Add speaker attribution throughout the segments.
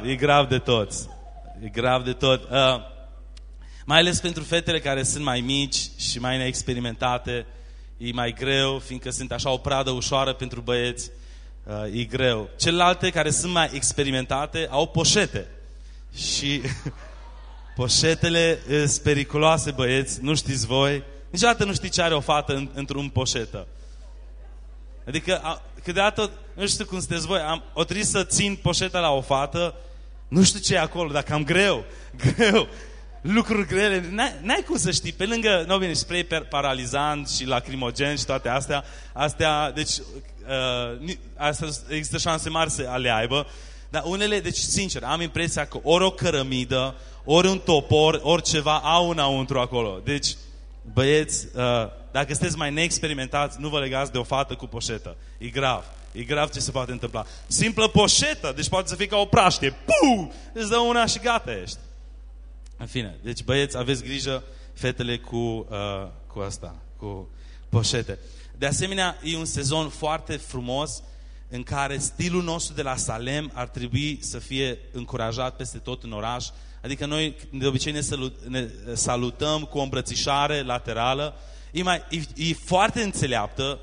Speaker 1: E grav de toți. E grav de tot. Uh, mai ales pentru fetele care sunt mai mici și mai neexperimentate, e mai greu, fiindcă sunt așa o pradă ușoară pentru băieți, uh, e greu. Celelalte care sunt mai experimentate au poșete. Și poșetele sunt periculoase, băieți, nu știți voi. Niciodată nu știi ce are o fată în, într-un poșetă. Adică, a, câteodată, nu știu cum sunteți voi, am, o trebuie să țin poșeta la o fată, nu știu ce e acolo, dar cam greu, greu, lucruri grele, n-ai, cum să știi, pe lângă, nu bine, spray paralizant și lacrimogen și toate astea, astea, deci, uh, astea există șanse mari să ale aibă, dar unele, deci, sincer, am impresia că ori o cărămidă, ori un topor, ori ceva au înăuntru acolo. Deci, băieți, uh, dacă sunteți mai neexperimentați, nu vă legați de o fată cu poșetă. E grav. E grav ce se poate întâmpla. Simplă poșetă, deci poate să fie ca o praștie. Puu! Îți dă una și gata ești. În fine, deci băieți, aveți grijă, fetele cu, uh, cu asta, cu poșete. De asemenea, e un sezon foarte frumos în care stilul nostru de la Salem ar trebui să fie încurajat peste tot în oraș. Adică noi de obicei ne, salut, ne salutăm cu o îmbrățișare laterală. E, mai, e, e foarte înțeleaptă,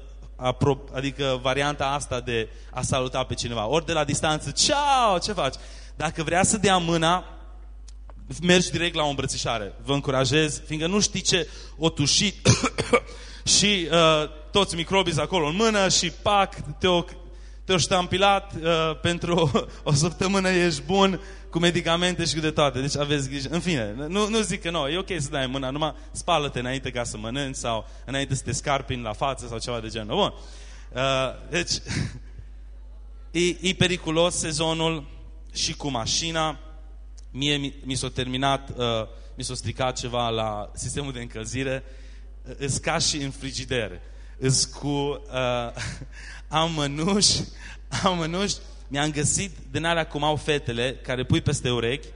Speaker 1: adică varianta asta de a saluta pe cineva. Ori de la distanță, ceau, ce faci? Dacă vrea să dea mâna, mergi direct la o îmbrățișare. Vă încurajez, fiindcă nu știi ce o tușit și uh, toți microbii acolo în mână și pac, te-o te ștampilat uh, pentru o săptămână ești bun cu medicamente și cu de toate. Deci aveți grijă. În fine, nu, nu zic că nu, e ok să dai mâna, numai spală-te înainte ca să mănânci sau înainte să te scarpini la față sau ceva de genul. Bun. Uh, deci, e, e periculos sezonul și cu mașina. Mie mi, mi s-a terminat, uh, mi s-a stricat ceva la sistemul de încălzire. Îs ca și în frigider. Îs cu... Uh, am mănuși, am mănuși, mi-am găsit din alea cum au fetele, care pui peste urechi,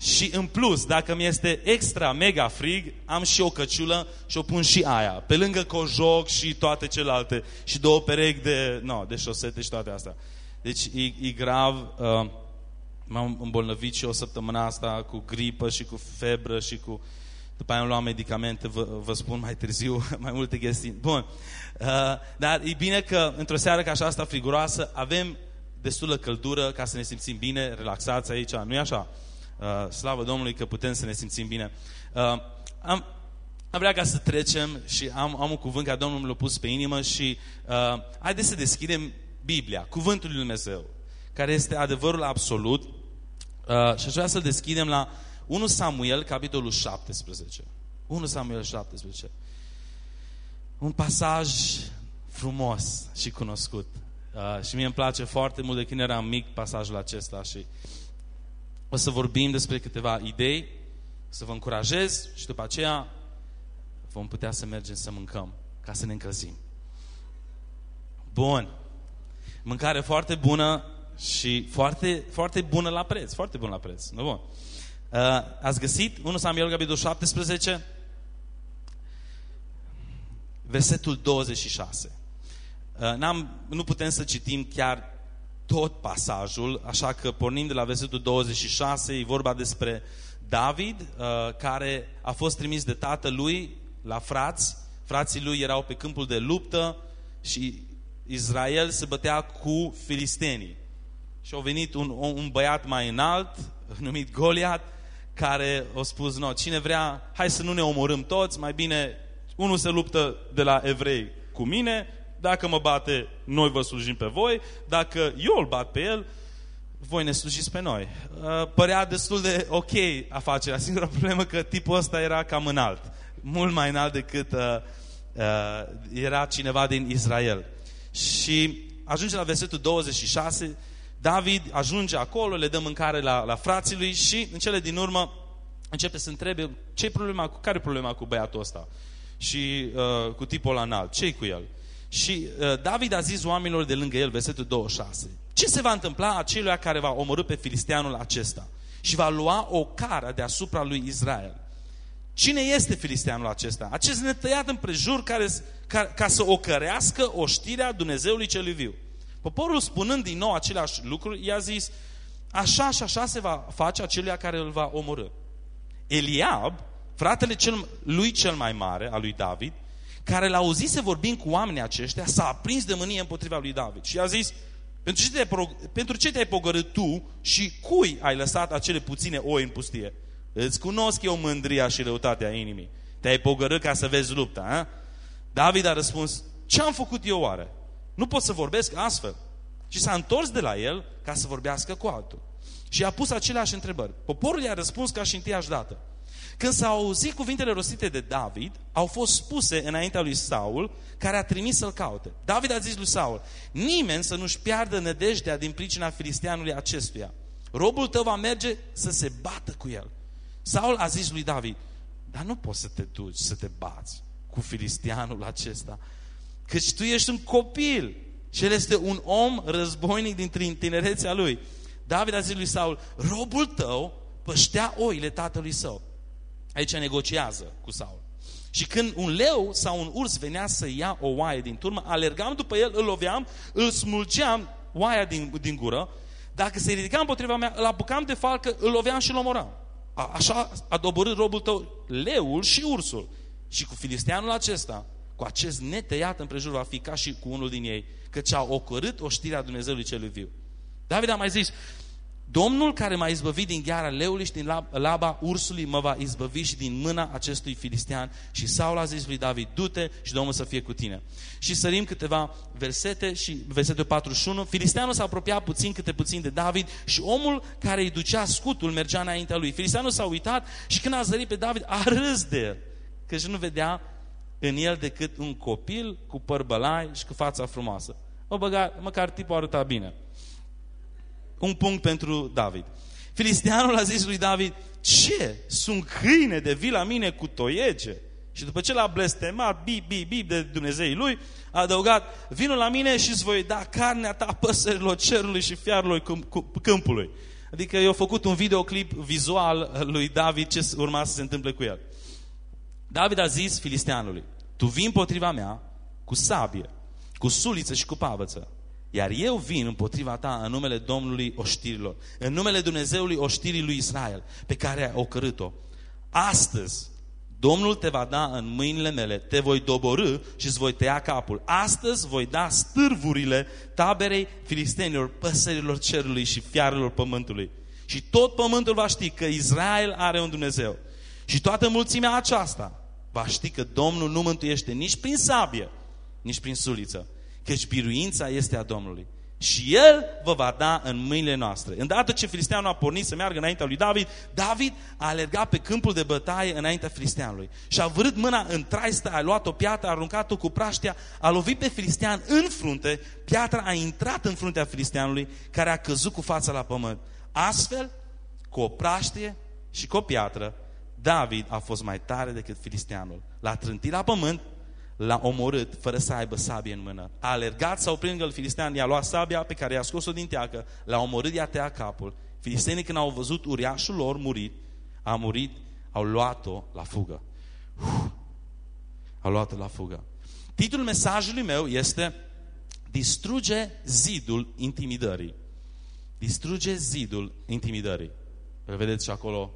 Speaker 1: și în plus, dacă mi este extra mega frig, am și o căciulă și o pun și aia. Pe lângă cojoc și toate celelalte. Și două perechi de, no, de șosete și toate astea. Deci e, e grav. Uh, M-am îmbolnăvit și o săptămână asta cu gripă și cu febră și cu... După aia am luat medicamente, vă, vă spun mai târziu mai multe chestii. Bun. Uh, dar e bine că într-o seară ca așa asta friguroasă avem destulă căldură ca să ne simțim bine, relaxați aici, nu-i așa? Uh, slavă Domnului că putem să ne simțim bine. Uh, am, am vrea ca să trecem și am, am un cuvânt ca Domnul l-a pus pe inimă și uh, haideți să deschidem Biblia, cuvântul lui Dumnezeu, care este adevărul absolut uh, și aș vrea să deschidem la 1 Samuel, capitolul 17. 1 Samuel 17. Un pasaj frumos și cunoscut. Uh, și mie îmi place foarte mult de când eram mic pasajul acesta și o să vorbim despre câteva idei, să vă încurajez și după aceea vom putea să mergem să mâncăm, ca să ne încălzim. Bun. Mâncare foarte bună și foarte, foarte bună la preț. Foarte bună la preț. Nu bun. Uh, ați găsit 1 Samuel capitolul 17? Versetul 26. Uh, n-am, nu putem să citim chiar tot pasajul, așa că pornim de la versetul 26, e vorba despre David, uh, care a fost trimis de tatălui la frați. Frații lui erau pe câmpul de luptă și Israel se bătea cu filistenii. Și a venit un, un băiat mai înalt, numit Goliat, care a spus, no, cine vrea, hai să nu ne omorâm toți, mai bine unul se luptă de la evrei cu mine, dacă mă bate, noi vă slujim pe voi, dacă eu îl bat pe el, voi ne slujiți pe noi. Uh, părea destul de ok afacerea. Singura problemă că tipul ăsta era cam înalt. Mult mai înalt decât uh, uh, era cineva din Israel. Și ajunge la versetul 26, David ajunge acolo, le dă mâncare la, la frații lui și în cele din urmă începe să întrebe ce problema, care e problema cu băiatul ăsta și uh, cu tipul ăla înalt, ce cu el? Și uh, David a zis oamenilor de lângă el, versetul 26, ce se va întâmpla acelui care va omorâ pe filisteanul acesta și va lua o cară deasupra lui Israel? Cine este filisteanul acesta? Acest netăiat împrejur care, ca, ca să ocărească oștirea Dumnezeului celui viu. Poporul spunând din nou aceleași lucruri, i-a zis, așa și așa se va face acelea care îl va omorâ. Eliab, fratele cel, lui cel mai mare, al lui David, care l-a auzise vorbind cu oamenii aceștia, s-a aprins de mânie împotriva lui David și a zis, pentru ce, te-ai, pentru ce te-ai pogărât tu și cui ai lăsat acele puține oi în pustie? Îți cunosc eu mândria și răutatea inimii. Te-ai pogărât ca să vezi lupta, a? David a răspuns, ce am făcut eu oare? Nu pot să vorbesc astfel. Și s-a întors de la el ca să vorbească cu altul. Și a pus aceleași întrebări. Poporul i-a răspuns ca și întâiași dată. Când s-au auzit cuvintele rostite de David, au fost spuse înaintea lui Saul, care a trimis să-l caute. David a zis lui Saul, nimeni să nu-și piardă nădejdea din pricina filisteanului acestuia. Robul tău va merge să se bată cu el. Saul a zis lui David, dar nu poți să te duci să te bați cu filistianul acesta, căci tu ești un copil și el este un om războinic din tinerețea lui. David a zis lui Saul, robul tău păștea oile tatălui său. Aici negociază cu Saul. Și când un leu sau un urs venea să ia o oaie din turmă, alergam după el, îl loveam, îl smulgeam oaia din, din gură, dacă se ridica împotriva mea, îl apucam de falcă, îl loveam și îl omoram. A, așa a doborât robul tău leul și ursul. Și cu filisteanul acesta, cu acest netăiat împrejur, va fi ca și cu unul din ei, căci a ocărât oștirea Dumnezeului celui viu. David a mai zis, Domnul care m-a izbăvit din gheara leului și din laba ursului mă va izbăvi și din mâna acestui filistean. Și Saul a zis lui David, du-te și Domnul să fie cu tine. Și sărim câteva versete și versetul 41. Filisteanul s-a apropiat puțin câte puțin de David și omul care îi ducea scutul mergea înaintea lui. Filisteanul s-a uitat și când a zărit pe David a râs de el. Căci nu vedea în el decât un copil cu păr bălai și cu fața frumoasă. O băga, măcar tipul arăta bine un punct pentru David. Filisteanul a zis lui David, ce? Sunt câine de vii la mine cu toiege? Și după ce l-a blestemat, bip, bip, bip de Dumnezeii lui, a adăugat, vinul la mine și îți voi da carnea ta păsărilor cerului și fiarului câmpului. Adică i-a făcut un videoclip vizual lui David ce urma să se întâmple cu el. David a zis filisteanului, tu vii împotriva mea cu sabie, cu suliță și cu pavăță. Iar eu vin împotriva ta în numele Domnului oștirilor, în numele Dumnezeului oștirii lui Israel, pe care a ocărât-o. Astăzi, Domnul te va da în mâinile mele, te voi doborâ și îți voi tăia capul. Astăzi voi da stârvurile taberei filistenilor, păsărilor cerului și fiarelor pământului. Și tot pământul va ști că Israel are un Dumnezeu. Și toată mulțimea aceasta va ști că Domnul nu mântuiește nici prin sabie, nici prin suliță, căci șbiruința este a Domnului. Și El vă va da în mâinile noastre. Îndată ce filisteanul a pornit să meargă înaintea lui David, David a alergat pe câmpul de bătaie înaintea filisteanului. Și a vărât mâna în traistă, a luat o piatră, a aruncat-o cu praștea, a lovit pe filistean în frunte, piatra a intrat în fruntea filisteanului, care a căzut cu fața la pământ. Astfel, cu o praștie și cu o piatră, David a fost mai tare decât filisteanul. L-a trântit la pământ l-a omorât fără să aibă sabie în mână. A alergat, s-a oprit lângă filistean, i-a luat sabia pe care i-a scos-o din teacă, l-a omorât, i-a tăiat capul. Filistenii când au văzut uriașul lor murit, a murit, au luat-o la fugă. Uf, au luat-o la fugă. Titlul mesajului meu este Distruge zidul intimidării. Distruge zidul intimidării. Îl vedeți și acolo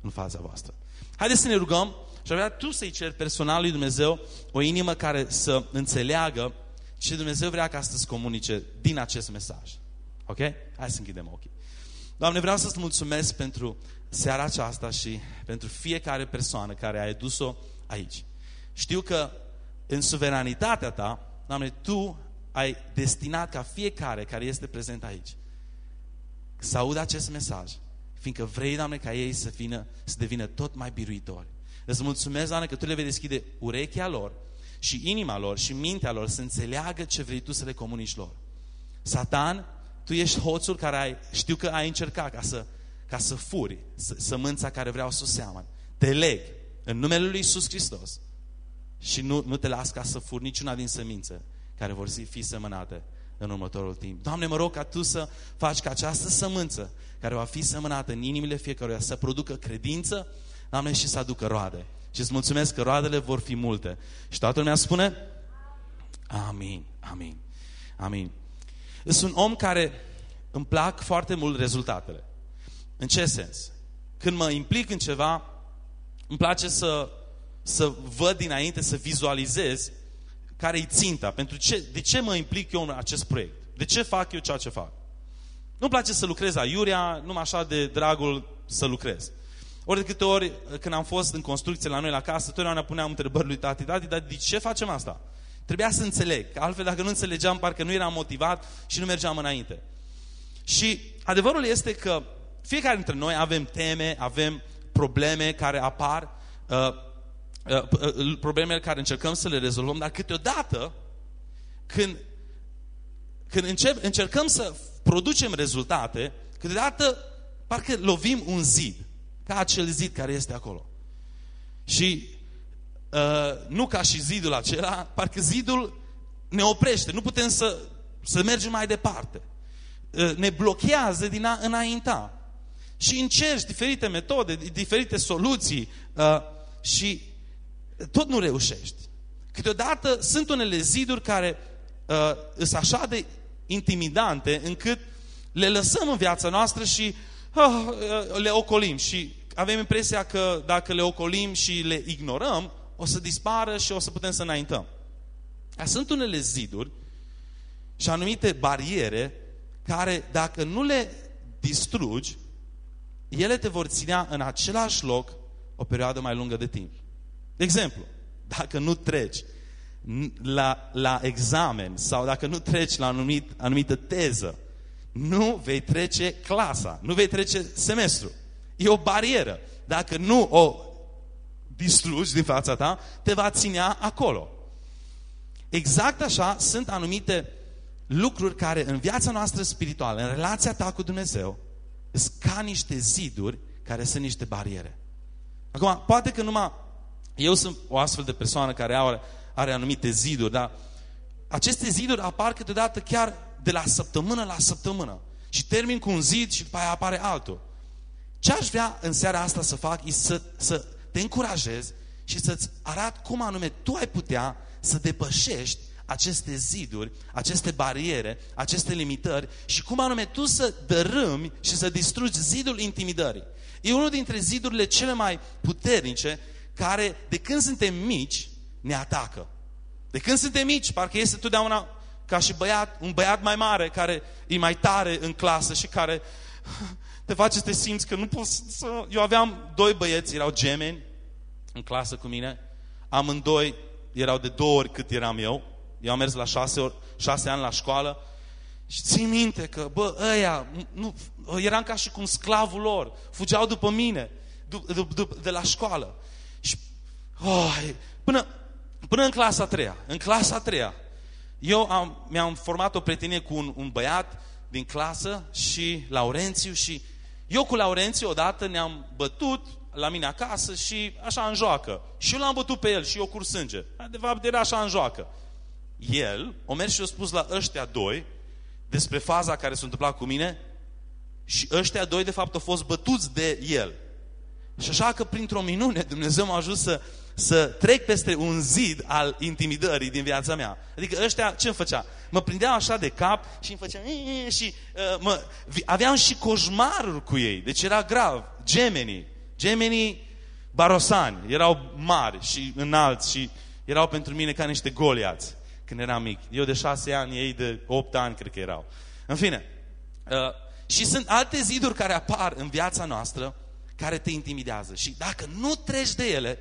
Speaker 1: în fața voastră. Haideți să ne rugăm și ar vrea tu să-i ceri personal lui Dumnezeu o inimă care să înțeleagă ce Dumnezeu vrea ca să-ți comunice din acest mesaj. Ok? Hai să închidem ochii. Doamne, vreau să-ți mulțumesc pentru seara aceasta și pentru fiecare persoană care a adus-o aici. Știu că în suveranitatea ta, Doamne, Tu ai destinat ca fiecare care este prezent aici să audă acest mesaj, fiindcă vrei, Doamne, ca ei să, vină, să devină tot mai biruitori. Îți mulțumesc, Doamne, că Tu le vei deschide urechea lor și inima lor și mintea lor să înțeleagă ce vrei Tu să le comunici lor. Satan, Tu ești hoțul care ai, știu că ai încercat ca să, ca să furi sămânța care vreau să o seamăn. Te leg în numele Lui Iisus Hristos și nu, nu te las ca să furi niciuna din semințe care vor fi semănate în următorul timp. Doamne, mă rog ca Tu să faci ca această sămânță care va fi semănată în inimile fiecăruia să producă credință, Doamne, și să aducă roade. Și îți mulțumesc că roadele vor fi multe. Și toată lumea spune? Amin, amin, amin. Sunt un om care îmi plac foarte mult rezultatele. În ce sens? Când mă implic în ceva, îmi place să, să văd dinainte, să vizualizez care e ținta. Pentru ce, de ce mă implic eu în acest proiect? De ce fac eu ceea ce fac? Nu-mi place să lucrez aiurea, numai așa de dragul să lucrez. Ori de câte ori, când am fost în construcție la noi la casă, totdeauna puneam întrebări lui tati, tati, dar de ce facem asta? Trebuia să înțeleg. Altfel, dacă nu înțelegeam, parcă nu eram motivat și nu mergeam înainte. Și adevărul este că fiecare dintre noi avem teme, avem probleme care apar, uh, uh, uh, probleme care încercăm să le rezolvăm, dar câteodată, când, când încep, încercăm să producem rezultate, câteodată parcă lovim un zid, ca acel zid care este acolo. Și uh, nu ca și zidul acela, parcă zidul ne oprește, nu putem să, să mergem mai departe. Uh, ne blochează din a înainta. Și încerci diferite metode, diferite soluții uh, și tot nu reușești. Câteodată sunt unele ziduri care uh, sunt așa de intimidante încât le lăsăm în viața noastră și uh, le ocolim. Și avem impresia că dacă le ocolim și le ignorăm, o să dispară și o să putem să înaintăm. Dar sunt unele ziduri și anumite bariere care, dacă nu le distrugi, ele te vor ținea în același loc o perioadă mai lungă de timp. De exemplu, dacă nu treci la, la examen sau dacă nu treci la anumit, anumită teză, nu vei trece clasa, nu vei trece semestru. E o barieră. Dacă nu o distrugi din fața ta, te va ținea acolo. Exact așa sunt anumite lucruri care în viața noastră spirituală, în relația ta cu Dumnezeu, sunt ca niște ziduri care sunt niște bariere. Acum, poate că numai eu sunt o astfel de persoană care are, are anumite ziduri, dar aceste ziduri apar câteodată chiar de la săptămână la săptămână. Și termin cu un zid și după aia apare altul. Ce aș vrea în seara asta să fac e să, să te încurajez și să-ți arat cum anume tu ai putea să depășești aceste ziduri, aceste bariere, aceste limitări și cum anume tu să dărâmi și să distrugi zidul intimidării. E unul dintre zidurile cele mai puternice care, de când suntem mici, ne atacă. De când suntem mici, parcă este totdeauna ca și băiat, un băiat mai mare care e mai tare în clasă și care te face să te simți că nu poți să... Eu aveam doi băieți, erau gemeni în clasă cu mine, amândoi erau de două ori cât eram eu, eu am mers la șase, ori, șase ani la școală și țin minte că, bă, ăia, nu, eram ca și cum sclavul lor, fugeau după mine, de, de, de la școală. Și, oh, până, până în clasa a treia, în clasa a treia, eu am, mi-am format o prietenie cu un, un băiat din clasă și Laurențiu și eu cu Laurențiu odată ne-am bătut la mine acasă și așa în joacă. Și eu l-am bătut pe el și eu curs sânge. De fapt, era așa în joacă. El o mers și a spus la ăștia doi despre faza care s-a întâmplat cu mine și ăștia doi, de fapt, au fost bătuți de el. Și așa că, printr-o minune, Dumnezeu m-a ajuns să să trec peste un zid al intimidării din viața mea. Adică ăștia ce îmi făcea? Mă prindeau așa de cap și îmi făcea și uh, mă, aveam și coșmaruri cu ei. Deci era grav. Gemenii. Gemenii barosani. Erau mari și înalți și erau pentru mine ca niște goliați când eram mic. Eu de șase ani, ei de opt ani cred că erau. În fine. Uh, și sunt alte ziduri care apar în viața noastră care te intimidează. Și dacă nu treci de ele,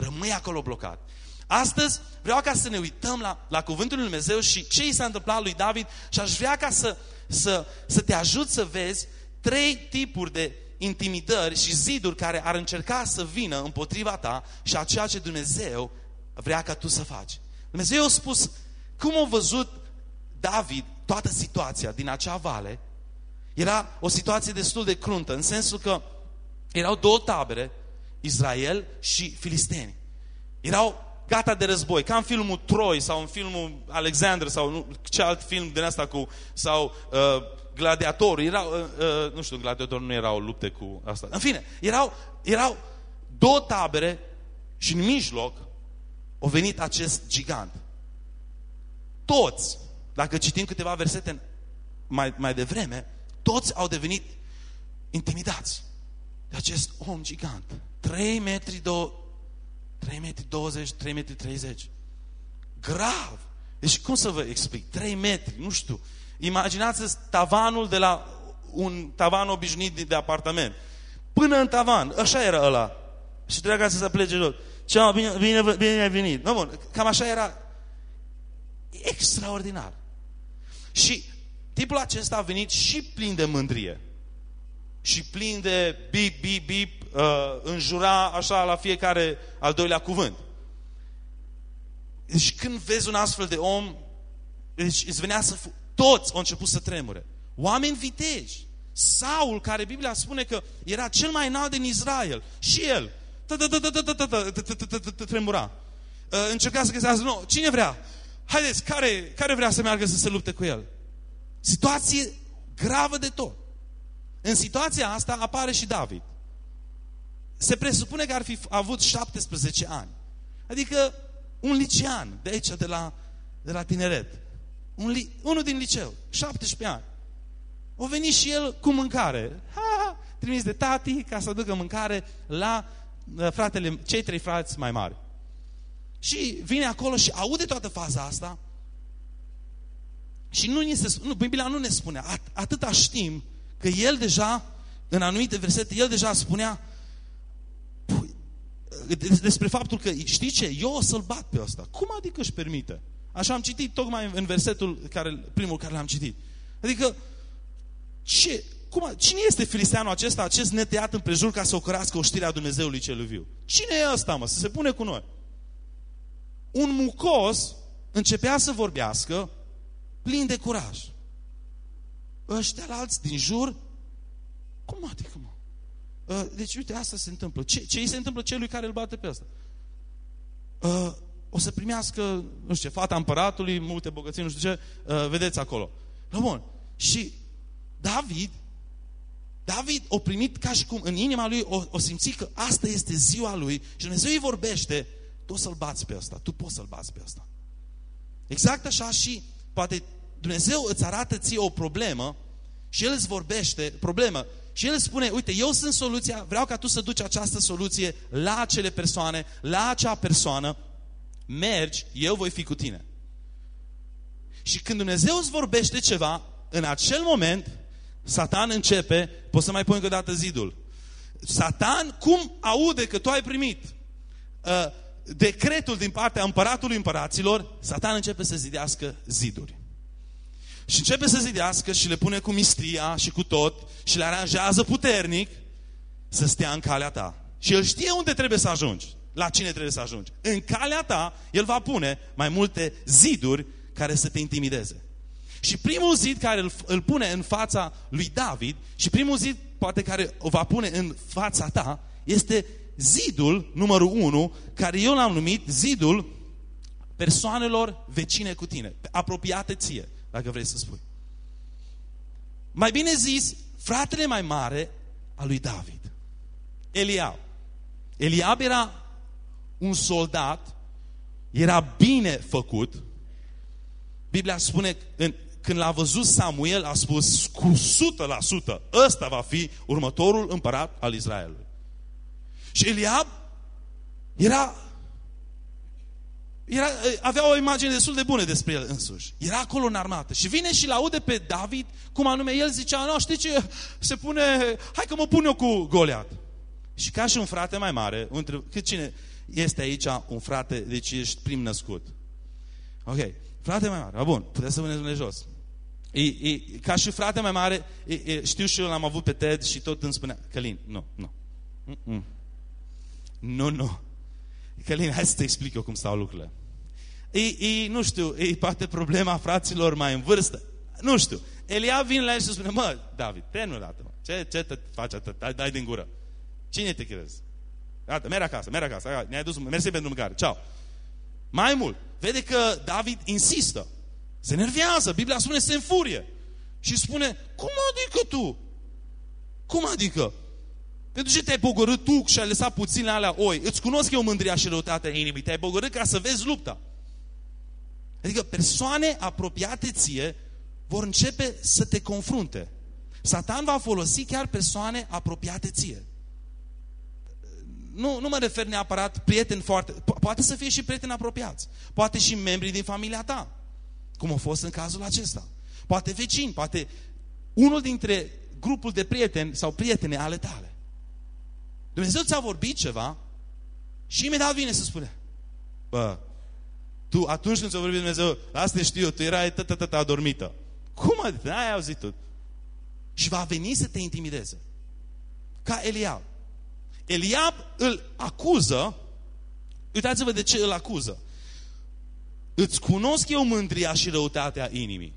Speaker 1: Rămâi acolo blocat. Astăzi vreau ca să ne uităm la, la Cuvântul Lui Dumnezeu și ce i s-a întâmplat lui David și aș vrea ca să, să, să te ajut să vezi trei tipuri de intimidări și ziduri care ar încerca să vină împotriva ta și a ceea ce Dumnezeu vrea ca tu să faci. Dumnezeu a spus cum a văzut David toată situația din acea vale. Era o situație destul de cruntă, în sensul că erau două tabere Israel și filisteni. Erau gata de război, ca în filmul Troy sau în filmul Alexander sau nu, ce alt film din asta cu, sau uh, Gladiatorul. Erau, uh, uh, nu știu, Gladiatorul nu erau lupte cu asta. În fine, erau, erau două tabere și în mijloc a venit acest gigant. Toți, dacă citim câteva versete mai, mai devreme,
Speaker 2: toți au devenit intimidați de acest om gigant. 3 metri, do 3 metri 20, 3 metri 30. Grav! Deci cum să vă explic? 3 metri, nu știu. Imaginați-vă tavanul de la un tavan obișnuit de, de apartament. Până în tavan, așa era ăla. Și trebuia ca să se plece jos. Ceau, bine, bine, bine ai venit. No, bun, cam așa era. Extraordinar. Și tipul acesta a venit și plin de mândrie. Și plin de bip, bip, bip, uh, înjura așa la fiecare al doilea cuvânt. Deci când vezi un astfel de om, deci îți venea să... Toți au început să tremure. Oameni viteji. Saul, care Biblia spune că era cel mai înalt din Israel, și el tremura. Încerca să găsească, nu, cine vrea? Haideți, care, care vrea să meargă să se lupte cu el? Situație gravă de tot. În situația asta apare și David. Se presupune că ar fi avut 17 ani. Adică un licean de aici, de la, de la tineret. Un li, unul din liceu, 17 ani. O venit și el cu mâncare. Ha, ha, trimis de tati ca să ducă mâncare la uh, fratele, cei trei frați mai mari. Și vine acolo și aude toată faza asta. Și nu, ni se, nu Biblia nu ne spune, at, atâta știm, că el deja, în anumite versete, el deja spunea despre faptul că, știi ce, eu o să-l bat pe ăsta. Cum adică își permite? Așa am citit tocmai în versetul, care, primul care l-am citit. Adică, ce, cum, cine este filisteanul acesta, acest neteat împrejur ca să ocărească oștirea Dumnezeului celui viu? Cine e ăsta, mă, să se pune cu noi? Un mucos începea să vorbească plin de curaj. Ăștia alți din jur, cum adică, mă? Ă, deci, uite, asta se întâmplă. Ce, ce îi se întâmplă celui care îl bate pe ăsta? Uh, o să primească, nu știu ce, fata împăratului, multe bogății, nu știu ce, uh, vedeți acolo. No, bun. Și David, David o primit ca și cum în inima lui o, o simți că asta este ziua lui și Dumnezeu îi vorbește, tu o să-l bați pe ăsta, tu poți să-l bați pe ăsta. Exact așa și poate Dumnezeu îți arată ție o problemă și El îți vorbește, problemă, și El îți spune, uite, eu sunt soluția, vreau ca tu să duci această soluție la acele persoane, la acea persoană, mergi, eu voi fi cu tine. Și când Dumnezeu îți vorbește ceva, în acel moment, Satan începe, poți să mai pun încă o dată zidul. Satan, cum aude că tu ai primit uh, decretul din partea împăratului împăraților, Satan începe să zidească ziduri. Și începe să zidească și le pune cu mistria și cu tot și le aranjează puternic să stea în calea ta. Și el știe unde trebuie să ajungi, la cine trebuie să ajungi. În calea ta, el va pune mai multe ziduri care să te intimideze. Și primul zid care îl, îl pune în fața lui David și primul zid poate care o va pune în fața ta este zidul numărul unu care eu l-am numit zidul persoanelor vecine cu tine, apropiate ție dacă vrei să spui. Mai bine zis, fratele mai mare al lui David, Eliab. Eliab era un soldat, era bine făcut. Biblia spune, în, când l-a văzut Samuel, a spus cu 100%, ăsta va fi următorul împărat al Israelului. Și Eliab era era, avea o imagine destul de bună despre el însuși. Era acolo în armată. Și vine și laude pe David, cum anume el zicea, nu, știi ce, se pune, hai că mă pun eu cu Goliat. Și ca și un frate mai mare, între, cât cine este aici un frate, deci ești prim născut. Ok, frate mai mare, bun, puteți să vă jos. E, e, ca și frate mai mare, e, e, știu și eu, l-am avut pe TED și tot îmi spunea, Călin, nu, nu. Mm -mm. Nu, nu. Călin, hai să te explic eu cum stau lucrurile. E, e, nu știu, e poate problema fraților mai în vârstă. Nu știu. Elia vine la el și spune, mă, David, termină dată, mă. Ce, ce te faci atât? Dai, dai din gură. Cine te crezi? Gata, mergi acasă, mergi acasă. Ne-ai dus, mersi pentru mâncare. Ceau. Mai mult, vede că David insistă. Se nervează. Biblia spune, se înfurie. Și spune, cum adică tu? Cum adică? Pentru ce te-ai pogorât tu și ai lăsat puțin alea oi? Îți cunosc eu mândria și răutatea inimii. Te-ai pogorât ca să vezi lupta. Adică persoane apropiate ție vor începe să te confrunte. Satan va folosi chiar persoane apropiate ție. Nu, nu mă refer neapărat prieteni foarte... Po- poate să fie și prieteni apropiați. Poate și membrii din familia ta. Cum a fost în cazul acesta. Poate vecini, poate unul dintre grupul de prieteni sau prietene ale tale. Dumnezeu ți-a vorbit ceva și imediat vine să spune Bă, tu atunci când ți-a vorbit Dumnezeu, asta știu, tu erai tătă adormită. Cum adică? N-ai auzit tot. Și va veni să te intimideze. Ca Eliab. Eliab îl acuză, uitați-vă de ce îl acuză. Îți cunosc eu mândria și răutatea inimii.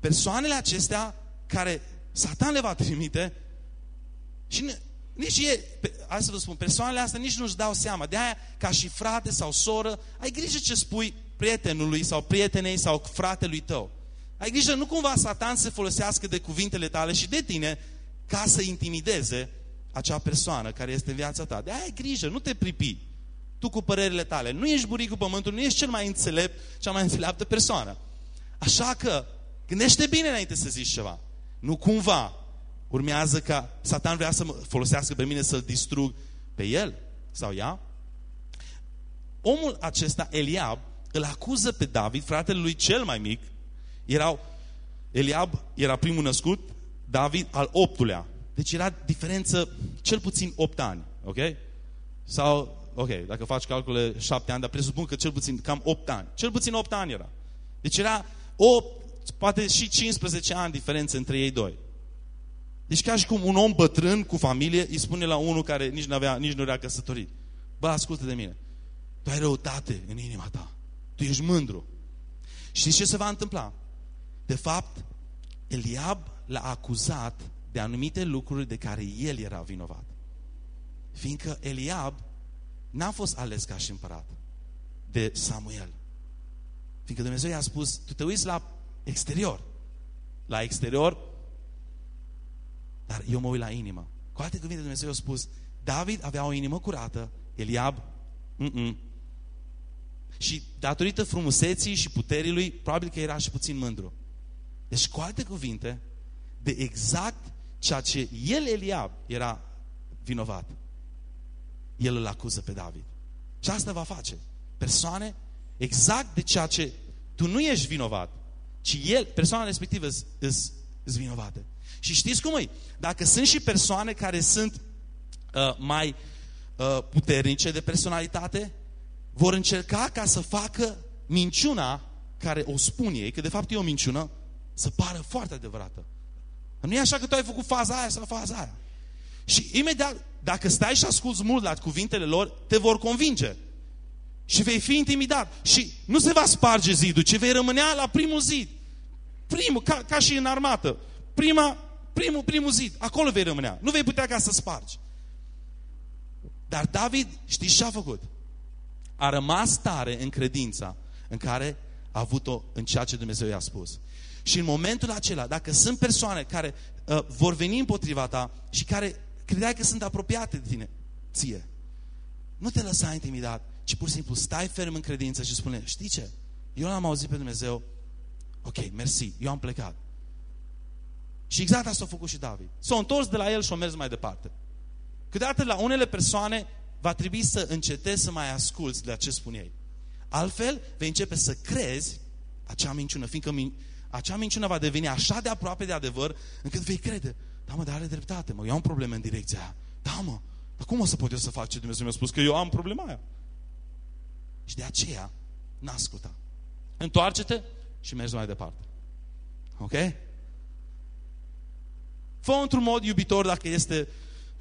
Speaker 2: Persoanele acestea care Satan le va trimite și nici e, hai să vă spun, persoanele astea nici nu-și dau seama. De aia, ca și frate sau soră, ai grijă ce spui prietenului sau prietenei sau fratelui tău. Ai grijă nu cumva Satan să folosească de cuvintele tale și de tine ca să intimideze acea persoană care este în viața ta. De aia ai grijă, nu te pripi. Tu cu părerile tale. Nu ești buricul pământului, nu ești cel mai înțelept, cea mai înțeleaptă persoană. Așa că, gândește bine înainte să zici ceva. Nu cumva urmează ca Satan vrea să mă folosească pe mine să-l distrug pe el sau ea. Omul acesta, Eliab, îl acuză pe David, fratele lui cel mai mic. Erau, Eliab era primul născut, David al optulea. Deci era diferență cel puțin 8 ani, ok? Sau, ok, dacă faci calcule 7 ani, dar presupun că cel puțin cam 8 ani. Cel puțin 8 ani era. Deci era 8, poate și 15 ani diferență între ei doi. Deci ca și cum un om bătrân cu familie îi spune la unul care nici, avea, nici nu era căsătorit. Bă, ascultă de mine. Tu ai răutate în inima ta. Tu ești mândru. Știți ce se va întâmpla? De fapt, Eliab l-a acuzat de anumite lucruri de care el era vinovat. Fiindcă Eliab n-a fost ales ca și împărat de Samuel. Fiindcă Dumnezeu i-a spus, tu te uiți la exterior. La exterior dar eu mă uit la inimă. Cu alte cuvinte, Dumnezeu a spus, David avea o inimă curată, Eliab, mm -mm. Și datorită frumuseții și puterii lui, probabil că era și puțin mândru. Deci, cu alte cuvinte, de exact ceea ce el, Eliab, era vinovat. El îl acuză pe David. Și asta va face. Persoane exact de ceea ce tu nu ești vinovat, ci el, persoana respectivă, îți vinovate. Și știți cum e? Dacă sunt și persoane care sunt uh, mai uh, puternice de personalitate, vor încerca ca să facă minciuna care o spun ei, că de fapt e o minciună, să pară foarte adevărată. Nu e așa că tu ai făcut faza aia sau faza aia. Și imediat, dacă stai și asculți mult la cuvintele lor, te vor convinge. Și vei fi intimidat. Și nu se va sparge zidul, ci vei rămânea la primul zid. Primul, ca, ca și în armată. Prima, primul, primul zid, acolo vei rămânea. Nu vei putea ca să spargi. Dar David, știți ce a făcut? A rămas tare în credința în care a avut-o în ceea ce Dumnezeu i-a spus. Și în momentul acela, dacă sunt persoane care uh, vor veni împotriva ta și care credeai că sunt apropiate de tine, ție, nu te lăsa intimidat, ci pur și simplu stai ferm în credință și spune, știi ce? Eu l-am auzit pe Dumnezeu, ok, mersi, eu am plecat. Și exact asta a făcut și David. S-a întors de la el și a mers mai departe. Câteodată la unele persoane va trebui să încetezi să mai asculți de ce spun ei. Altfel, vei începe să crezi acea minciună, fiindcă min acea minciună va deveni așa de aproape de adevăr, încât vei crede, da mă, dar are dreptate, mă, eu am probleme în direcția aia. Da mă, dar cum o să pot eu să fac ce Dumnezeu mi-a spus? Că eu am problema aia. Și de aceea, n-asculta. Întoarce-te și mergi mai departe. Ok? Fă într-un mod iubitor dacă este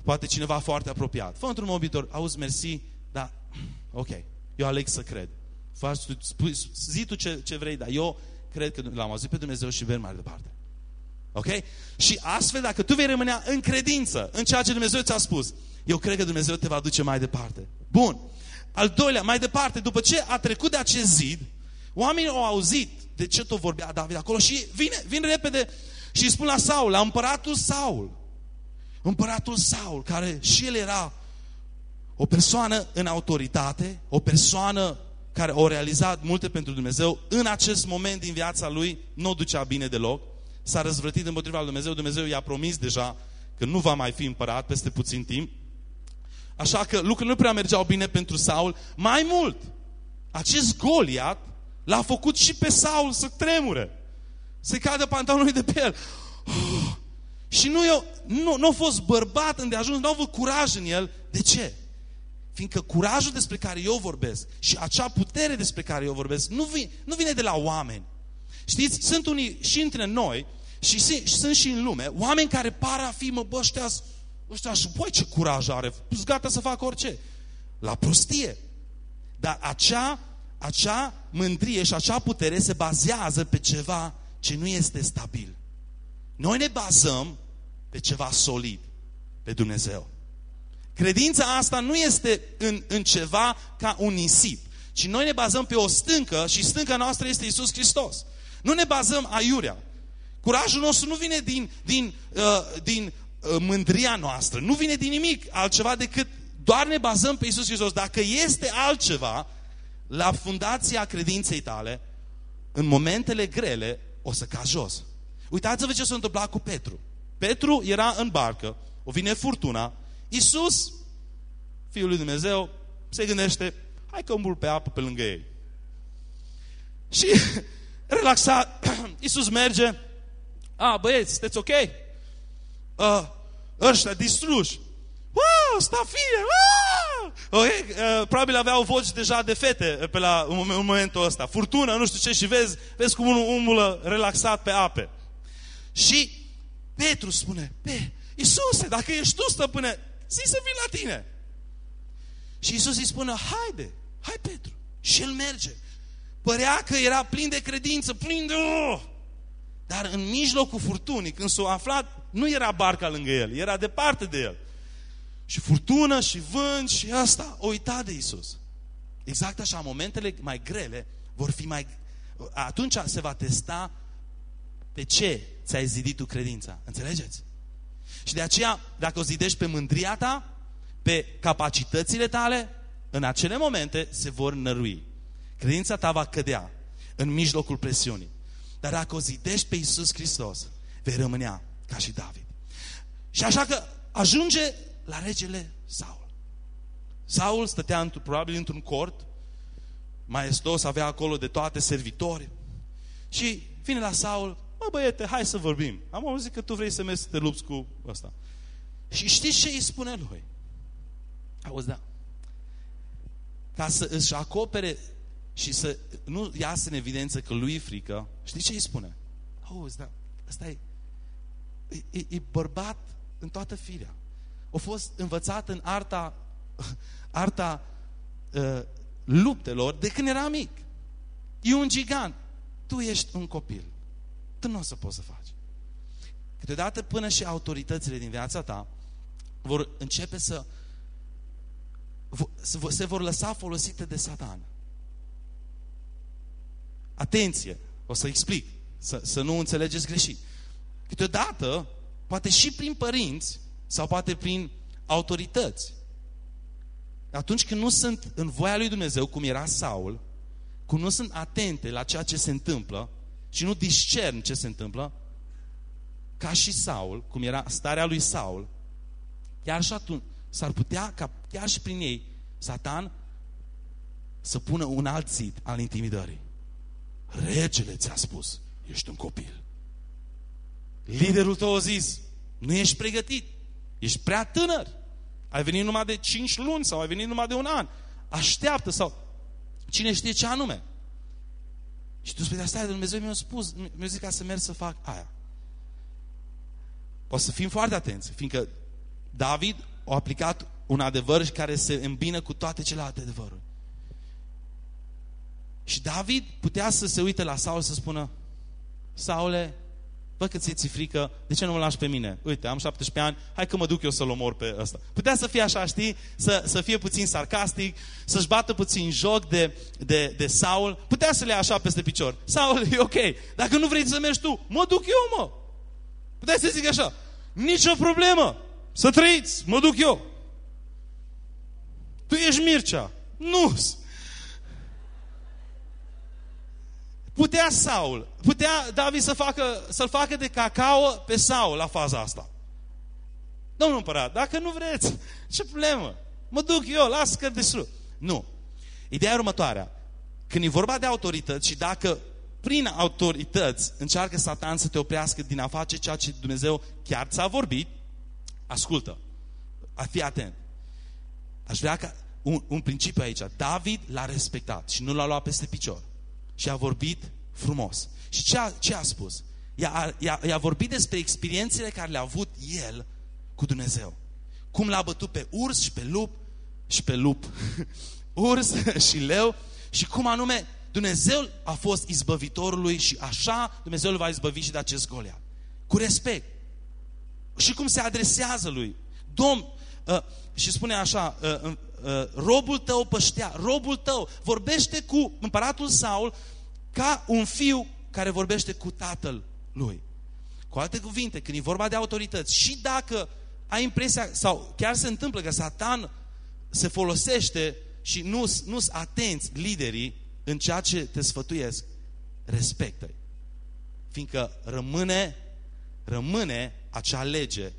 Speaker 2: poate cineva foarte apropiat. Fă într-un mod iubitor. Auzi, mersi, dar ok, eu aleg să cred. Faci, spui, zi tu ce, ce vrei, dar eu cred că l-am auzit pe Dumnezeu și merg mai departe. Ok? Și astfel, dacă tu vei rămâne în credință, în ceea ce Dumnezeu ți-a spus, eu cred că Dumnezeu te va duce mai departe. Bun. Al doilea, mai departe, după ce a trecut de acest zid, oamenii au auzit de ce tot vorbea David acolo și vine, vine repede și îi spun la Saul, la împăratul Saul. Împăratul Saul, care și el era o persoană în autoritate, o persoană care a realizat multe pentru Dumnezeu, în acest moment din viața lui nu o ducea bine deloc. s-a răzvrătit împotriva lui Dumnezeu. Dumnezeu i-a promis deja că nu va mai fi împărat peste puțin timp. Așa că lucrurile nu prea mergeau bine pentru Saul. Mai mult, acest Goliat l-a făcut și pe Saul să tremure. Să cadă pantalonii de pe el. Oh. Și nu, eu, nu, nu a fost bărbat îndeajuns, nu a avut curaj în el. De ce? Fiindcă curajul despre care eu vorbesc și acea putere despre care eu vorbesc nu vine, nu vine de la oameni. Știți, sunt unii și între noi și, și sunt și în lume, oameni care par a fi, mă, bă, ăștia, ăștia și băi, ce curaj are, sunt gata să facă orice. La prostie. Dar acea, acea mândrie și acea putere se bazează pe ceva ce nu este stabil. Noi ne bazăm pe ceva solid, pe Dumnezeu. Credința asta nu este în, în ceva ca un nisip, ci noi ne bazăm pe o stâncă și stânca noastră este Isus Hristos. Nu ne bazăm aiurea. Curajul nostru nu vine din, din, uh, din uh, mândria noastră, nu vine din nimic altceva decât doar ne bazăm pe Isus Hristos. Dacă este altceva, la fundația credinței tale, în momentele grele, o să cazi jos. Uitați-vă ce s-a întâmplat cu Petru. Petru era în barcă, o vine furtuna, Iisus, Fiul lui Dumnezeu, se gândește, hai că umbul pe apă pe lângă ei. Și relaxat, Iisus merge, a, băieți, sunteți ok? Uh, ăștia distruși. Wow, stafie! Wow! Okay, uh, probabil aveau voci deja de fete pe la un, un momentul ăsta. Furtună, nu știu ce, și vezi, vezi cum unul umblă relaxat pe ape. Și Petru spune, pe, Iisuse, dacă ești tu stăpâne, zi să vin la tine. Și Iisus îi spune, haide, hai Petru. Și el merge. Părea că era plin de credință, plin de... Oh! Dar în mijlocul furtunii, când s-a aflat, nu era barca lângă el, era departe de el. Și furtună, și vânt, și asta, o uita de Isus. Exact așa, momentele mai grele vor fi mai... Atunci se va testa pe ce ți-ai zidit tu credința. Înțelegeți? Și de aceea, dacă o zidești pe mândria ta, pe capacitățile tale, în acele momente se vor nărui. Credința ta va cădea în mijlocul presiunii. Dar dacă o zidești pe Iisus Hristos, vei rămânea ca și David. Și așa că ajunge la regele Saul. Saul stătea într probabil într-un cort, maestos, avea acolo de toate servitori. Și vine la Saul, mă băiete, hai să vorbim. Am auzit că tu vrei să mergi să te lupți cu ăsta. Și știți ce îi spune lui? Auzi, da. Ca să își acopere și să nu iasă în evidență că lui e frică, știți ce îi spune? Auzi, da, ăsta e, e, e bărbat în toată firea. A fost învățat în arta, arta uh, luptelor de când era mic. E un gigant. Tu ești un copil. Tu nu o să poți să faci. Câteodată până și autoritățile din viața ta vor începe să se vor lăsa folosite de satan. Atenție, o să explic, să, să nu înțelegeți greșit. Câteodată, poate și prin părinți sau poate prin autorități, atunci când nu sunt în voia lui Dumnezeu, cum era Saul, când nu sunt atente la ceea ce se întâmplă și nu discern ce se întâmplă, ca și Saul, cum era starea lui Saul, chiar și atunci s-ar putea ca chiar și prin ei Satan să pună un alt zid al intimidării. Regele ți-a spus, ești un copil. Liderul tău a zis, nu ești pregătit, ești prea tânăr. Ai venit numai de 5 luni sau ai venit numai de un an. Așteaptă sau cine știe ce anume. Și tu spui, asta Dumnezeu mi-a spus, mi-a zis ca să merg să fac aia. O să fim foarte atenți, fiindcă David a aplicat un adevăr care se îmbină cu toate celelalte adevăruri. Și David putea să se uite la Saul să spună, Saule, văd că ți-e frică, de ce nu mă lași pe mine? Uite, am 17 ani, hai că mă duc eu să-l omor pe ăsta. Putea să fie așa, știi? Să, să fie puțin sarcastic, să-și bată puțin joc de, de, de Saul. Putea să le ia așa peste picior. Saul, e ok. Dacă nu vrei să mergi tu, mă duc eu, mă. Putea să zic așa, nicio problemă. Să trăiți, mă duc eu. Tu ești Mircea. nu Putea Saul, putea David să facă, să-l facă de cacao pe Saul la faza asta. Domnul împărat, dacă nu vreți, ce problemă? Mă duc eu, las că distrug. Nu. Ideea e următoarea. Când e vorba de autorități și dacă prin autorități încearcă Satan să te oprească din a face ceea ce Dumnezeu chiar ți-a vorbit, ascultă, a fi atent. Aș vrea ca un, un principiu aici. David l-a respectat și nu l-a luat peste picior. Și a vorbit frumos. Și ce a, ce a spus? I-a, i-a, i-a vorbit despre experiențele care le-a avut el cu Dumnezeu. Cum l-a bătut pe urs și pe lup și pe lup. urs și leu și cum anume Dumnezeu a fost izbăvitorul lui și așa Dumnezeu îl va izbăvi și de acest Goliat. Cu respect. Și cum se adresează lui. Domn, uh, și spune așa, uh, uh, robul tău păștea, robul tău vorbește cu împăratul Saul ca un fiu care vorbește cu tatăl lui. Cu alte cuvinte, când e vorba de autorități, și dacă ai impresia, sau chiar se întâmplă că Satan se folosește și nu sunt atenți liderii în ceea ce te sfătuiesc, respectă-i. Fiindcă rămâne, rămâne acea lege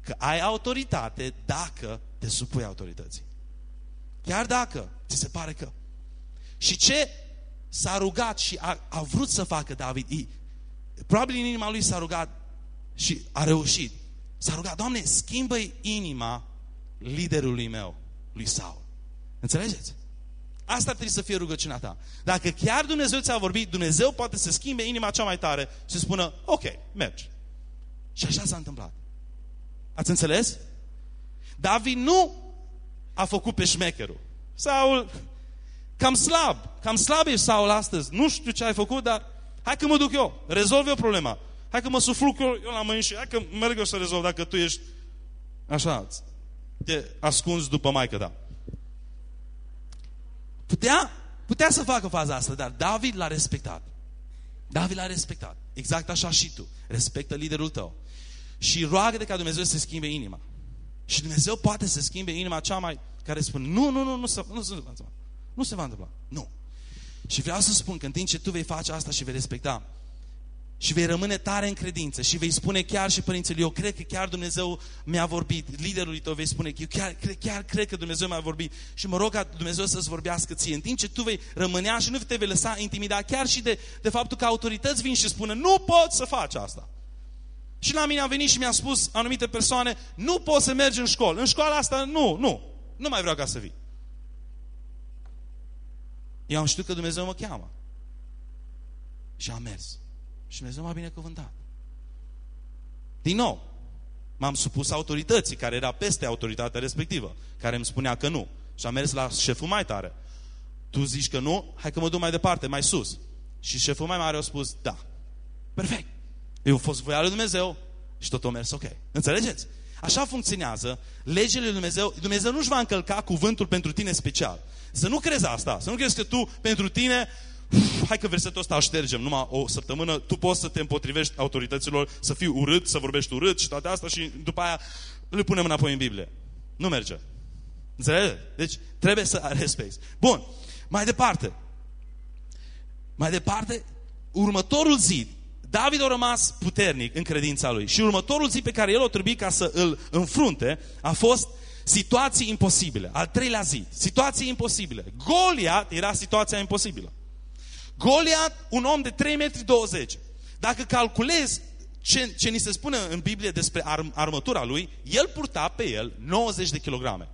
Speaker 2: că ai autoritate dacă te supui autorității. Chiar dacă ți se pare că. Și ce s-a rugat și a, a vrut să facă David, I, probabil în inima lui s-a rugat și a reușit. S-a rugat, Doamne, schimbă inima liderului meu, lui Saul. Înțelegeți? Asta ar trebui să fie rugăciunea ta. Dacă chiar Dumnezeu ți-a vorbit, Dumnezeu poate să schimbe inima cea mai tare și să spună, ok, mergi. Și așa s-a întâmplat. Ați înțeles? David nu a făcut pe șmecherul. Saul, cam slab, cam slab e Saul astăzi. Nu știu ce ai făcut, dar hai că mă duc eu, rezolv eu problema. Hai că mă sufluc eu, eu la mâini și hai că merg eu să rezolv dacă tu ești așa, te ascunzi după maică ta. Putea, putea să facă faza asta, dar David l-a respectat. David l-a respectat. Exact așa și tu. Respectă liderul tău. Și roagă de ca Dumnezeu să schimbe inima. Și Dumnezeu poate să schimbe inima cea mai care spune, nu, nu, nu, nu se, nu se va întâmpla. Nu se va întâmpla. Nu. Și vreau să spun că în timp ce tu vei face asta și vei respecta, și vei rămâne tare în credință și vei spune chiar și părinților, eu cred că chiar Dumnezeu mi-a vorbit, liderului tău vei spune, eu chiar, chiar, chiar cred că Dumnezeu mi-a vorbit și mă rog ca Dumnezeu să-ți vorbească ție. În timp ce tu vei rămânea și nu te vei lăsa intimida chiar și de, de faptul că autorități vin și spună, nu poți să faci asta. Și la mine a venit și mi-a spus anumite persoane, nu poți să mergi în școală. În școala asta, nu, nu, nu mai vreau ca să vii. Eu am știut că Dumnezeu mă cheamă. Și am mers. Și Dumnezeu m-a binecuvântat. Din nou, m-am supus autorității care era peste autoritatea respectivă, care îmi spunea că nu. Și am mers la șeful mai tare. Tu zici că nu? Hai că mă duc mai departe, mai sus. Și șeful mai mare a spus, da. Perfect. Eu a fost voia lui Dumnezeu și tot a mers ok. Înțelegeți? Așa funcționează legile lui Dumnezeu. Dumnezeu nu-și va încălca cuvântul pentru tine special. Să nu crezi asta. Să nu crezi că tu, pentru tine, hai că versetul ăsta îl ștergem numai o săptămână, tu poți să te împotrivești autorităților, să fii urât, să vorbești urât și toate astea și după aia le punem înapoi în Biblie. Nu merge. Înțelege? Deci trebuie să respecti. Bun, mai departe. Mai departe, următorul zi, David a rămas puternic în credința lui și următorul zi pe care el o trebuie ca să îl înfrunte a fost situații imposibile. Al treilea zi, situații imposibile. Goliat era situația imposibilă. Goliat, un om de 3 metri 20. Dacă calculezi ce, ce ni se spune în Biblie despre arm, armătura lui, el purta pe el 90 de kilograme.